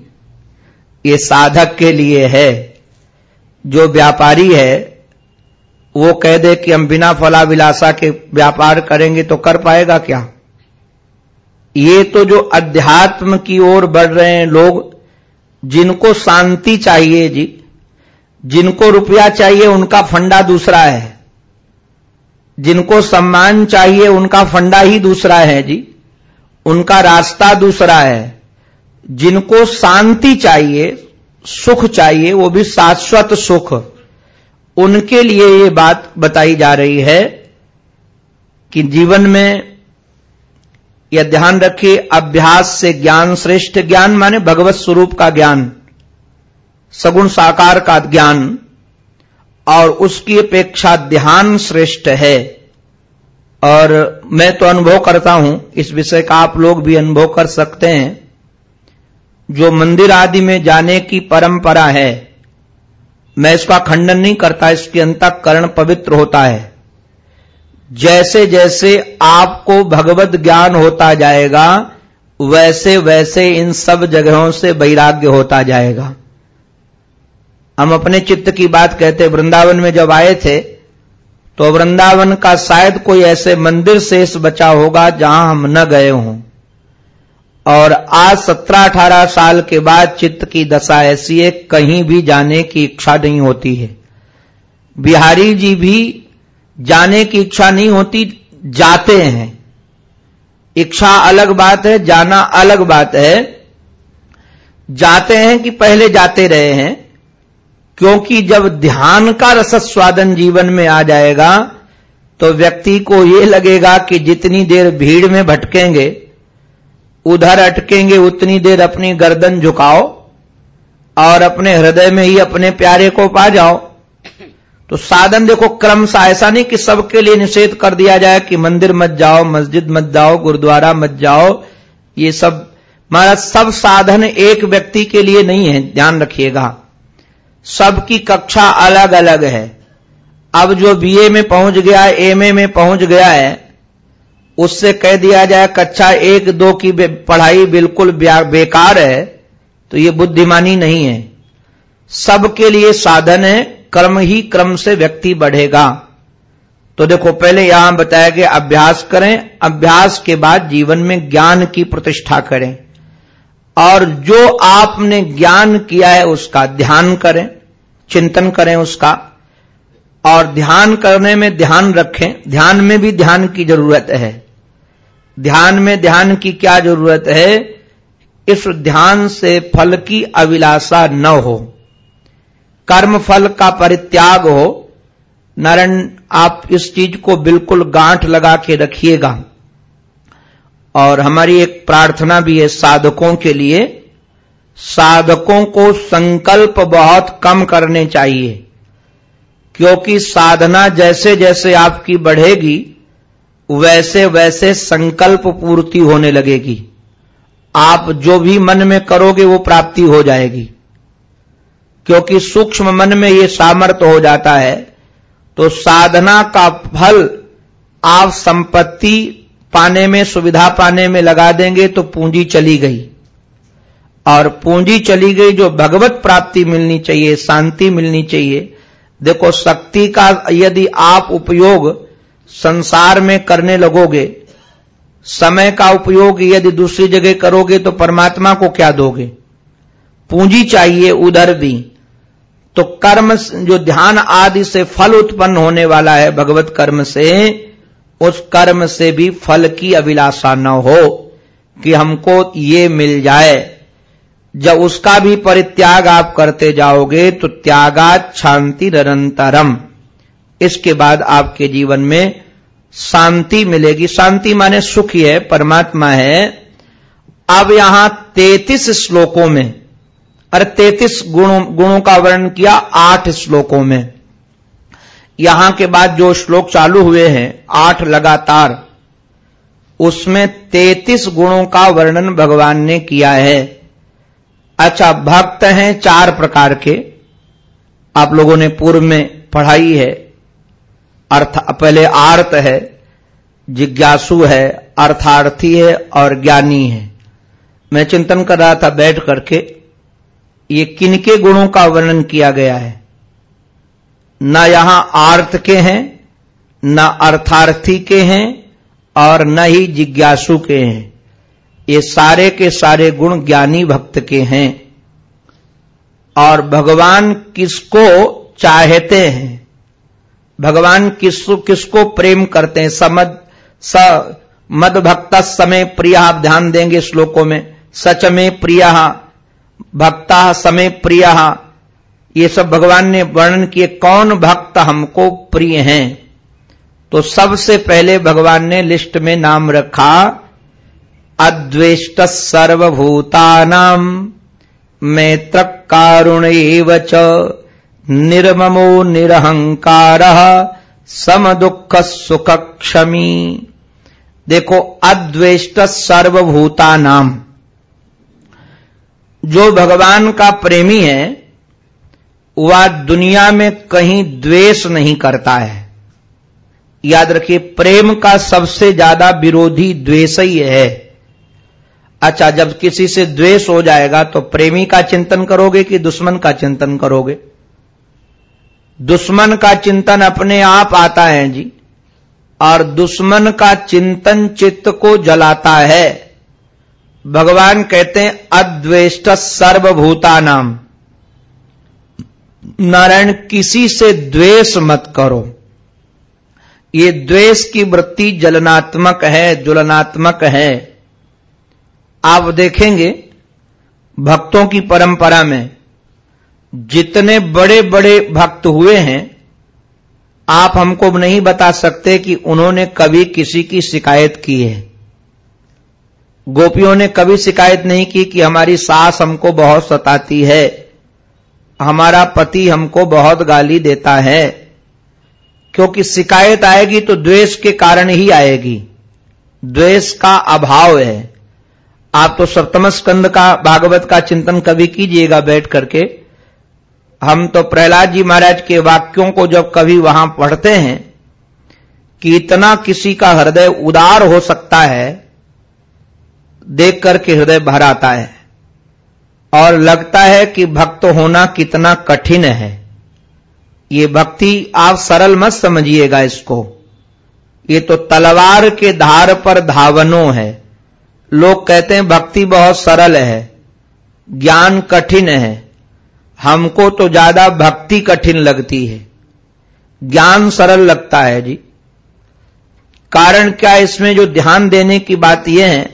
ये साधक के लिए है। जो व्यापारी है, वो कह दे कि हम बिना फला विलासा के व्यापार करेंगे तो कर पाएगा क्या? ये तो जो अध्यात्म की ओर बढ़ रहे हैं लोग, जिनको शांति चाहिए जी, जिनको रुपया चाहिए उनका फंडा दूसरा है। जिनको सम्मान चाहिए उनका फंडा ही दूसरा है जी। उनका रास्ता दूसरा है। जिनको शांति चाहिए, सुख चाहिए, वो भी शाश्वत सुख। उनके लिए ये बात बताई जा रही है कि जीवन में यह ध्यान रखिए, अभ्यास से ज्ञान श्रेष्ठ ज्ञान, माने भगवत स्वरूप का ज्ञान, सगुण साकार का ज्ञान, और उसकी अपेक्षा ध्यान श्रेष्ठ है। और मैं तो अनुभव करता हूँ, इस विषय का आप लोग भी अनुभव कर सकते हैं। जो मंदिर आदि में जाने की परंपरा है, मैं इसका खंडन नहीं करता, इसके अंतकरण पवित्र होता है। जैसे जैसे आपको भगवत ज्ञान होता जाएगा वैसे वैसे इन सब जगहों से वैराग्य होता जाएगा। हम अपने चित्त की बात कहते, वृंदावन में जब आए थे तो वृंदावन का शायद कोई ऐसे मंदिर शेष बचा होगा जहाँ हम न गए हों। और आज सत्रह अठारह साल के बाद चित्त की दशा ऐसी है, कहीं भी जाने की इच्छा नहीं होती है। बिहारी जी भी जाने की इच्छा नहीं होती, जाते हैं। इच्छा अलग बात है, जाना अलग बात है। जाते हैं कि पहले जाते रहे हैं। क्योंकि जब ध्यान का रसस्वादन जीवन में आ जाएगा तो व्यक्ति को यह लगेगा कि जितनी देर भीड़ में भटकेंगे, उधर अटकेंगे, उतनी देर अपनी गर्दन झुकाओ और अपने हृदय में ही अपने प्यारे को पा जाओ। तो साधन देखो, क्रम सा ऐसा नहीं कि सबके लिए निषेध कर दिया जाए कि मंदिर मत जाओ, मस्जिद मत जाओ, गुरुद्वारा मत जाओ। ये सब महाराज सब साधन एक व्यक्ति के लिए नहीं है, ध्यान रखिएगा। सबकी कक्षा अलग अलग है। अब जो बीए में पहुँच गया है एमए में पहुँच गया है, उससे कह दिया जाए, कक्षा एक, दो की पढ़ाई बिल्कुल बेकार है तो ये बुद्धिमानी नहीं है। सबके लिए साधन है, कर्म ही क्रम से व्यक्ति बढ़ेगा। तो देखो, पहले यहाँ बताया गया, अभ्यास करें, अभ्यास के बाद जीवन में ज्ञान की प्रतिष्ठा करें। और जो आपने ज्ञान किया है उसका ध्यान करें, चिंतन करें उसका, और ध्यान करने में ध्यान रखें। ध्यान में भी ध्यान की ज़रूरत है। ध्यान में ध्यान की क्या ज़रूरत है? इस ध्यान से फल की अभिलाषा न हो। कर्म फल का परित्याग हो। नारायण आप इस चीज़ को बिल्कुल गांठ लगा के रखिएगा। और हमारी एक प्रार्थना भी है साधकों के लिए, साधकों को संकल्प बहुत कम करने चाहिए, क्योंकि साधना जैसे जैसे आपकी बढ़ेगी, वैसे वैसे संकल्प पूर्ति होने लगेगी। आप जो भी मन में करोगे वो प्राप्ति हो जाएगी। क्योंकि सूक्ष्म मन में ये सामर्थ्य हो जाता है तो साधना का फल, आप संपत्ति पाने में, सुविधा पाने में लगा देंगे तो पूंजी चली गई। और पूंजी चली गई जो भगवत प्राप्ति मिलनी चाहिए, शांति मिलनी चाहिए। देखो, शक्ति का यदि आप उपयोग संसार में करने लगोगे, समय का उपयोग यदि दूसरी जगह करोगे तो परमात्मा को क्या दोगे? पूंजी चाहिए उधर भी। तो कर्म, जो ध्यान आदि से फल उत्पन्न होने वाला है, भगवत कर्म से उस कर्म से भी फल की अभिलाषा न हो कि हमको ये मिल जाए। जब उसका भी परित्याग आप करते जाओगे तो त्यागात शांति निरंतरम। इसके बाद आपके जीवन में शांति मिलेगी। शांति माने सुख ही है परमात्मा है। अब यहाँ तैतीस श्लोकों में, अरे तैतीस गुणों गुणों का वर्णन किया आठ श्लोकों में। यहाँ के बाद जो श्लोक चालू हुए हैं, आठ लगातार, उसमें तैतीस गुणों का वर्णन भगवान ने किया है। अच्छा भक्त हैं चार प्रकार के। आप लोगों ने पूर्व में पढ़ाई है, अर्थ, पहले आर्त है, जिज्ञासु है, अर्थार्थी है और ज्ञानी है। मैं चिंतन कर रहा था बैठ करके, ये किनके गुणों का वर्णन किया गया है? न यहाँ आर्थ के हैं, न अर्थार्थी के हैं और न ही जिज्ञासु के हैं। ये सारे के सारे गुण ज्ञानी भक्त के हैं। और भगवान किसको चाहते हैं? भगवान किसको किसको प्रेम करते हैं? समद, स मद भक्त समय प्रिय, आप ध्यान देंगे श्लोकों में। सच में प्रिय, भक्ता समय प्रिय ये सब भगवान ने वर्णन किए, कौन भक्त हमको प्रिय हैं? तो सबसे पहले भगवान ने लिस्ट में नाम रखा, अद्वेष्ट सर्वभूतानाम मैत्र कारुण च, निर्ममो निरहंकार सम दुख सुख क्षमी देखो, अद्वेष्ट सर्वभूता नाम जो भगवान का प्रेमी है वह दुनिया में कहीं द्वेष नहीं करता है। याद रखिए, प्रेम का सबसे ज़्यादा विरोधी द्वेष ही है। अच्छा जब किसी से द्वेष हो जाएगा तो प्रेमी का चिंतन करोगे कि दुश्मन का चिंतन करोगे? दुश्मन का चिंतन अपने आप आता है जी, और दुश्मन का चिंतन चित्त को जलाता है। भगवान कहते हैं, अद्वेष्ट सर्वभूता नाम नारायण, किसी से द्वेष मत करो। ये द्वेष की वृत्ति जलनात्मक है, ज्वलनात्मक है। आप देखेंगे, भक्तों की परंपरा में, जितने बड़े बड़े भक्त हुए हैं, आप हमको नहीं बता सकते कि उन्होंने कभी किसी की शिकायत की है। गोपियों ने कभी शिकायत नहीं की कि हमारी सास हमको बहुत सताती है। हमारा पति हमको बहुत गाली देता है। क्योंकि शिकायत आएगी तो द्वेष के कारण ही आएगी। द्वेष का अभाव है। आप तो सप्तम स्कंद का, भागवत का चिंतन कभी कीजिएगा बैठ करके। हम तो प्रहलाद जी महाराज के वाक्यों को जब कभी वहाँ पढ़ते हैं, कि इतना किसी का हृदय उदार हो सकता है, देख करके हृदय भर आता है। और लगता है कि भक्त होना कितना कठिन है। ये भक्ति आप सरल मत समझिएगा इसको। ये तो तलवार के धार पर धावनों है। लोग कहते हैं भक्ति बहुत सरल है, ज्ञान कठिन है। हमको तो ज़्यादा भक्ति कठिन लगती है। ज्ञान सरल लगता है जी। कारण क्या इसमें जो ध्यान देने की बात यह है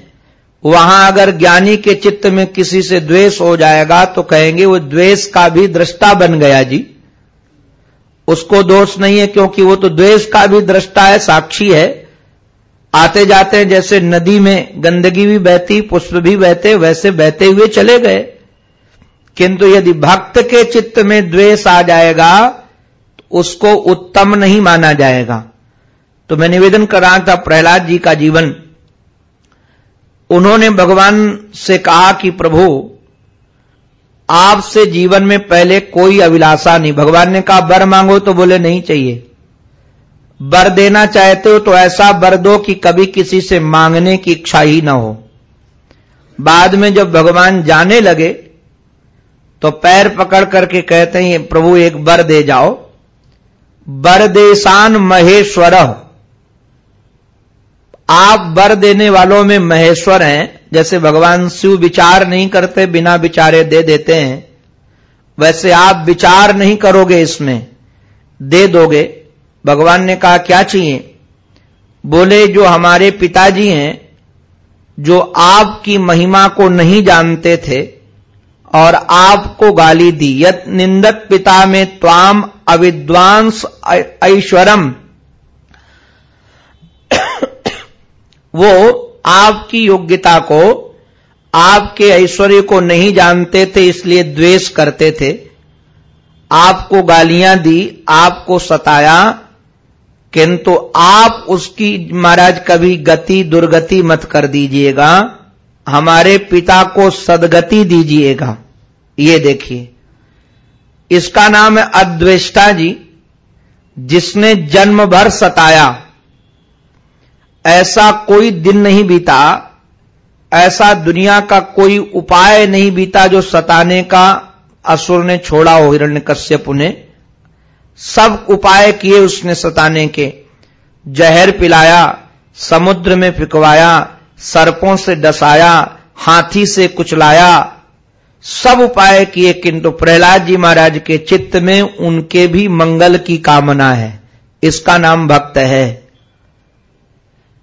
वहाँ अगर ज्ञानी के चित्त में किसी से द्वेष हो जाएगा तो कहेंगे, वो द्वेष का भी दृष्टा बन गया जी। उसको दोष नहीं है, क्योंकि वो तो द्वेष का भी दृष्टा है, साक्षी है। आते जाते हैं जैसे नदी में गंदगी भी बहती, पुष्प भी बहते, वैसे बहते हुए चले गए। किंतु यदि भक्त के चित्त में द्वेष आ जाएगा तो उसको उत्तम नहीं माना जाएगा। तो मैं निवेदन कर रहा था, प्रहलाद जी का जीवन उन्होंने भगवान से कहा कि प्रभु, आपसे जीवन में पहले कोई अभिलाषा नहीं। भगवान ने कहा, बर मांगो तो बोले, नहीं चाहिए। बर देना चाहते हो तो ऐसा बर दो कि कभी किसी से मांगने की इच्छा ही ना हो। बाद में जब भगवान जाने लगे तो पैर पकड़ करके कहते हैं, प्रभु, एक बर दे जाओ। बर देशान महेश्वर आप वर देने वालों में महेश्वर हैं, जैसे भगवान शिव विचार नहीं करते, बिना विचारे दे देते हैं। वैसे आप विचार नहीं करोगे इसमें, दे दोगे। भगवान ने कहा, क्या चाहिए? बोले, जो हमारे पिताजी हैं, जो आपकी महिमा को नहीं जानते थे और आपको गाली दी, यत निंदक पिता में त्वाम अविद्वांस ऐश्वरम। वो आपकी योग्यता को, आपके ऐश्वर्य को नहीं जानते थे, इसलिए द्वेष करते थे। आपको गालियाँ दी, आपको सताया, किंतु आप उसकी, महाराज, कभी गति, दुर्गति मत कर दीजिएगा। हमारे पिता को सदगति दीजिएगा। ये देखिए। इसका नाम है अद्वेष्टा जी, जिसने जन्म भर सताया। ऐसा कोई दिन नहीं बीता, ऐसा दुनिया का कोई उपाय नहीं बीता जो सताने का, असुर ने छोड़ा हो हिरण्य कश्यप ने सब उपाय किए उसने सताने के। जहर पिलाया, समुद्र में फिकवाया, सर्पों से डसाया, हाथी से कुचलाया। सब उपाय किए किंतु प्रहलाद जी महाराज के चित्त में उनके भी मंगल की कामना है। इसका नाम भक्त है।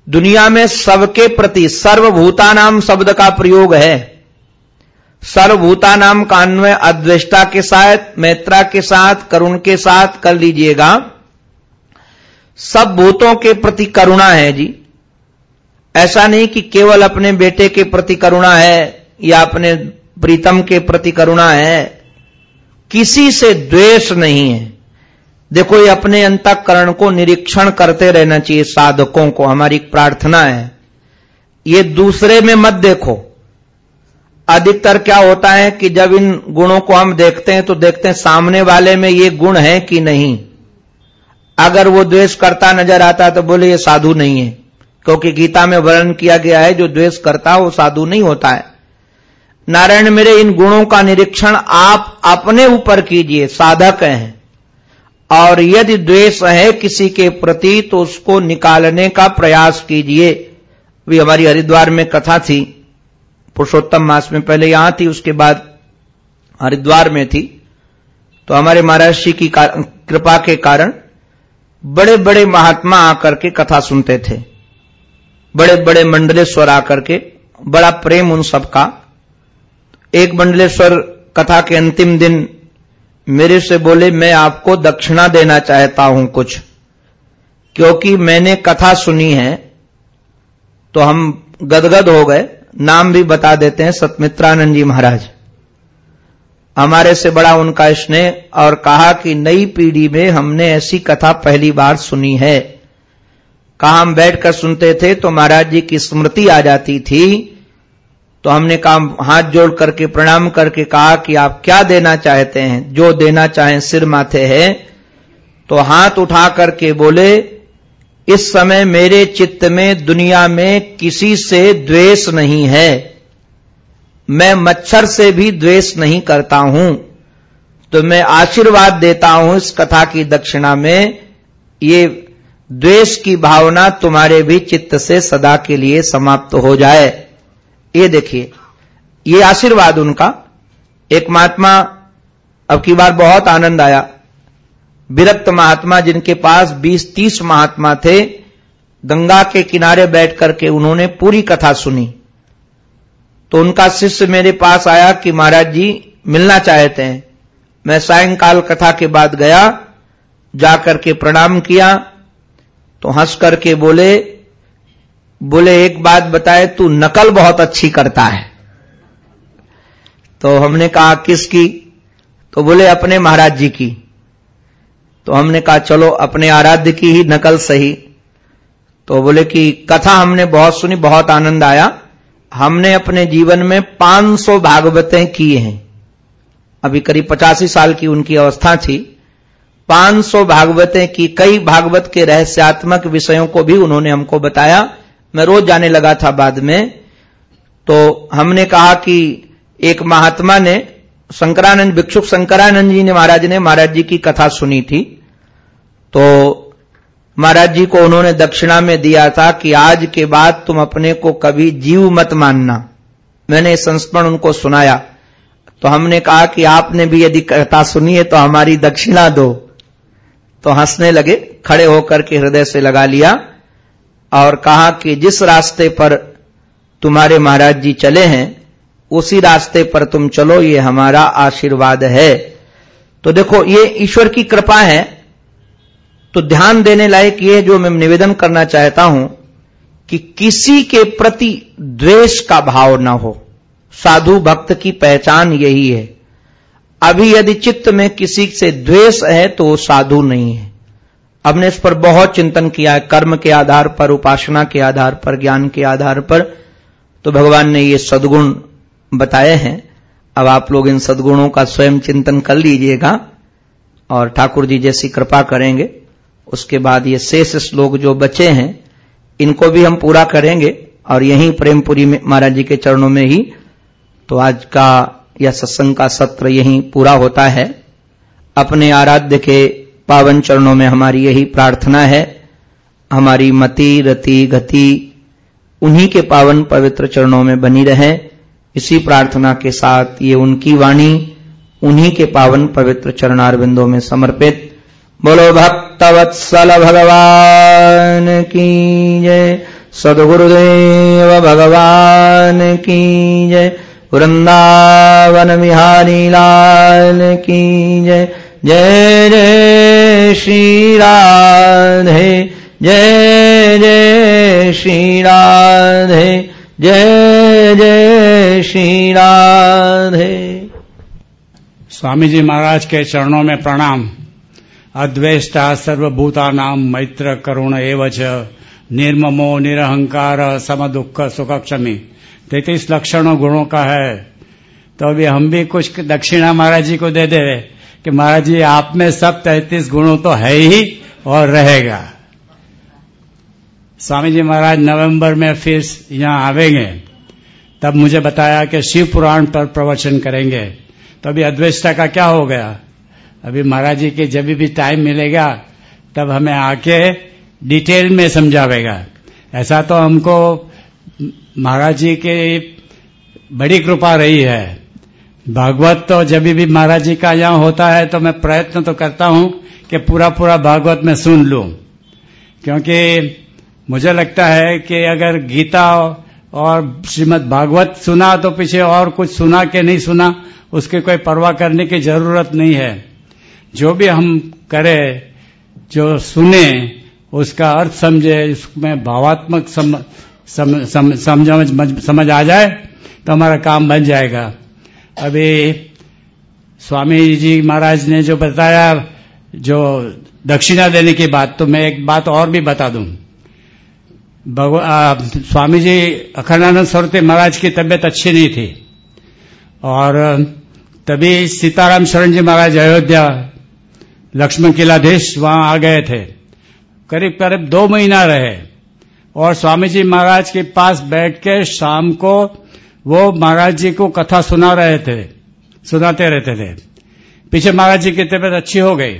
दुनिया में सबके प्रति सर्वभूता नाम शब्द का प्रयोग है। सर्वभूता नाम का अन्वय अद्वेष्टा के साथ, मैत्रा के साथ, करुण के साथ कर लीजिएगा। सब भूतों के प्रति करुणा है जी। ऐसा नहीं कि केवल अपने बेटे के प्रति करुणा है या अपने प्रीतम के प्रति करुणा है। किसी से द्वेष नहीं है। देखो, ये अपने अंतकरण को निरीक्षण करते रहना चाहिए साधकों को। हमारी प्रार्थना है। ये दूसरे में मत देखो। अधिकतर क्या होता है कि जब इन गुणों को हम देखते हैं तो देखते हैं सामने वाले में ये गुण है कि नहीं। अगर वो द्वेष करता नज़र आता तो बोले, ये साधु नहीं है। क्योंकि गीता में वर्णन किया गया है, जो द्वेष करता वो साधु नहीं होता है। नारायण, मेरे इन गुणों का निरीक्षण आप अपने ऊपर कीजिए। साधक हैं। और यदि द्वेष है किसी के प्रति तो उसको निकालने का प्रयास कीजिए। भी हमारी हरिद्वार में कथा थी। पुरुषोत्तम मास में पहले यहाँ थी, उसके बाद हरिद्वार में थी। तो हमारे महाराज जी की कृपा के कारण बड़े बड़े महात्मा आकर के कथा सुनते थे। बड़े बड़े मंडलेश्वर आकर के, बड़ा प्रेम उन सबका। एक मंडलेश्वर कथा के अंतिम दिन मेरे से बोले, मैं आपको दक्षिणा देना चाहता हूँ कुछ। क्योंकि मैंने कथा सुनी है तो हम गदगद हो गए। नाम भी बता देते हैं, सतमित्रानंद जी महाराज। हमारे से बड़ा उनका स्नेह और कहा कि नई पीढ़ी में हमने ऐसी कथा पहली बार सुनी है। कहा हम बैठकर सुनते थे तो महाराज जी की स्मृति आ जाती थी तो हमने कहा, हाथ जोड़ करके, प्रणाम करके कहा कि आप क्या देना चाहते हैं? जो देना चाहें, सिर माथे है। तो हाथ उठा करके बोले, इस समय मेरे चित्त में, दुनिया में किसी से द्वेष नहीं है। मैं मच्छर से भी द्वेष नहीं करता हूँ। तो मैं आशीर्वाद देता हूँ इस कथा की दक्षिणा में, ये द्वेष की भावना तुम्हारे भी चित्त से सदा के लिए समाप्त हो जाए। ये देखिए, ये आशीर्वाद उनका। एक महात्मा, अब की बार बहुत आनंद आया। विरक्त महात्मा जिनके पास 20-30 महात्मा थे, गंगा के किनारे बैठ करके उन्होंने पूरी कथा सुनी। तो उनका शिष्य मेरे पास आया कि महाराज जी, मिलना चाहते हैं। मैं सायंकाल कथा के बाद गया, जाकर के प्रणाम किया तो हंस करके बोले बोले, एक बात बताए, तू नकल बहुत अच्छी करता है। तो हमने कहा, किसकी? तो बोले, अपने महाराज जी की। तो हमने कहा, चलो, अपने आराध्य की ही नकल सही। तो बोले कि, कथा हमने बहुत सुनी, बहुत आनंद आया। हमने अपने जीवन में 500 भागवतें की हैं। अभी करीब पचासी साल की उनकी अवस्था थी। 500 भागवतें की, कई भागवत के रहस्यात्मक विषयों को भी उन्होंने हमको बताया। मैं रोज जाने लगा था बाद में तो हमने कहा कि एक महात्मा ने, शंकरानंद, भिक्षुक शंकरानंद जी ने, महाराज ने, महाराज जी की कथा सुनी थी। तो महाराज जी को उन्होंने दक्षिणा में दिया था कि आज के बाद तुम अपने को कभी जीव मत मानना। मैंने संस्मरण उनको सुनाया। तो हमने कहा कि आपने भी यदि कथा सुनी है तो हमारी दक्षिणा दो। तो हंसने लगे, खड़े होकर के हृदय से लगा लिया। और कहा कि जिस रास्ते पर तुम्हारे महाराज जी चले हैं, उसी रास्ते पर तुम चलो, ये हमारा आशीर्वाद है। तो देखो, ये ईश्वर की कृपा है। तो ध्यान देने लायक ये जो मैं निवेदन करना चाहता हूँ कि किसी के प्रति द्वेष का भाव न हो। साधु भक्त की पहचान यही है। अभी यदि चित्त में किसी से द्वेष है तो वो साधु नहीं है। हमने इस पर बहुत चिंतन किया है, कर्म के आधार पर, उपासना के आधार पर, ज्ञान के आधार पर। तो भगवान ने ये सदगुण बताए हैं। अब आप लोग इन सदगुणों का स्वयं चिंतन कर लीजिएगा और ठाकुर जी जैसी कृपा करेंगे। उसके बाद ये शेष श्लोक जो बचे हैं, इनको भी हम पूरा करेंगे और यहीं प्रेमपुरी में, महाराज जी के चरणों में ही। तो आज का यह सत्संग का सत्र यहीं पूरा होता है। अपने आराध्य के पावन चरणों में हमारी यही प्रार्थना है। हमारी मति, रति, गति उन्हीं के पावन पवित्र चरणों में बनी रहे। इसी प्रार्थना के साथ ये उनकी वाणी उन्हीं के पावन पवित्र चरणारविंदों में समर्पित। बोलो, भक्तवत्सल भगवान की जय। सदगुरुदेव भगवान की जय। वृंदावन बिहारी लाल की जय। जय जय श्री राधे, जय जय श्री राधे, जय जय श्री राधे। स्वामी जी महाराज के चरणों में प्रणाम। अद्वेष्टा सर्वभूता नाम मैत्र करुण एवच, निर्ममो निरहंकार सम दुख सुख क्षमी तैतीस लक्षणों गुणों का है। तो अभी हम भी कुछ दक्षिणा महाराज जी को दे दे कि महाराज जी, आप में सब तैतीस गुणों तो है ही और रहेगा। स्वामी जी महाराज, नवंबर में फिर यहाँ आवेंगे। तब मुझे बताया कि शिव पुराण पर प्रवचन करेंगे। तो अभी अद्वैतता का क्या हो गया? अभी महाराज जी के जब भी टाइम मिलेगा, तब हमें आके डिटेल में समझावेगा। ऐसा तो हमको महाराज जी की बड़ी कृपा रही है। भागवत तो जब भी महाराज जी का यहाँ होता है तो मैं प्रयत्न तो करता हूँ कि पूरा पूरा भागवत में सुन लूँ। क्योंकि मुझे लगता है कि अगर गीता और श्रीमद भागवत सुना तो पीछे और कुछ सुना के नहीं सुना उसकी कोई परवाह करने की ज़रूरत नहीं है। जो भी हम करें जो सुने उसका अर्थ समझे उसमें भावात्मक सम, सम, सम, समझ समझ आ जाए तो हमारा काम बन जाएगा। अभी स्वामी जी महाराज ने जो बताया, जो दक्षिणा देने की बात तो मैं एक बात और भी बता दूँ। स्वामी जी अखंडानंद सरस्वती महाराज की तबीयत अच्छी नहीं थी। और तभी सीताराम शरण जी महाराज अयोध्या, लक्ष्मण किलाधीश वहाँ आ गए थे। करीब करीब दो महीना रहे। और स्वामी जी महाराज के पास बैठ के शाम को वो महाराज जी को कथा सुना रहे थे, सुनाते रहते थे। पीछे महाराज जी की तबीयत अच्छी हो गई।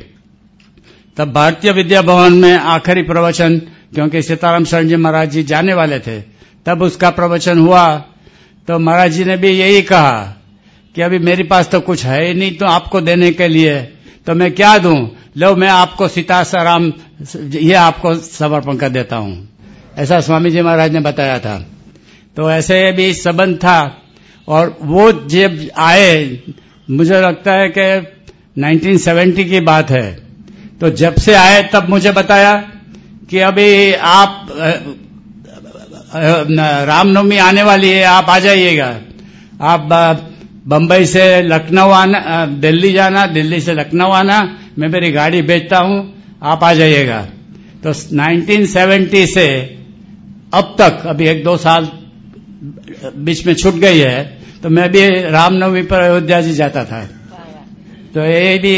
तब भारतीय विद्या भवन में आखिरी प्रवचन, क्योंकि सीताराम शरण जी महाराज जी जाने वाले थे, तब उसका प्रवचन हुआ। तो महाराज जी ने भी यही कहा कि अभी मेरे पास तो कुछ है ही नहीं तो आपको देने के लिए तो मैं क्या दूँ? लो, मैं आपको सीतासाराम ये आपको समर्पण कर देता हूँ। ऐसा स्वामी जी महाराज ने बताया था। तो ऐसे भी संबंध था। और वो जब आए, मुझे लगता है कि 1970 की बात है। तो जब से आए, तब मुझे बताया कि अभी आप रामनवमी आने वाली है, आप आ जाइएगा। आप बंबई से लखनऊ आना दिल्ली जाना, दिल्ली से लखनऊ आना, मैं मेरी गाड़ी भेजता हूँ, आप आ जाइएगा। तो 1970 से अब तक, अभी एक दो साल बीच में छूट गई है तो मैं भी रामनवमी पर अयोध्या जी जाता था। तो ये भी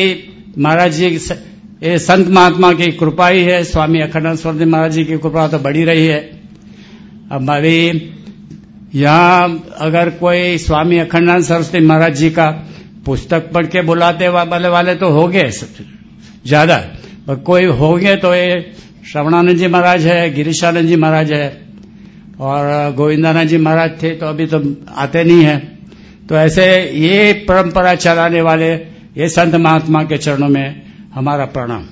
महाराज जी ये संत महात्मा की कृपा ही है, स्वामी अखंडानंद स्वर्द महाराज जी की कृपा तो बढ़ी रही है। अब अभी यहाँ अगर कोई स्वामी अखंडानंद सरस्वती महाराज जी का पुस्तक पढ़ के बुलाते वाले वाले तो हो गए ज़्यादा। पर कोई हो गए तो ये श्रवणानंद जी महाराज है, गिरीशानंद जी महाराज है और गोविंदाना जी महाराज थे तो अभी तो आते नहीं है। तो ऐसे ये परंपरा चलाने वाले, ये संत महात्मा के चरणों में हमारा प्रणाम।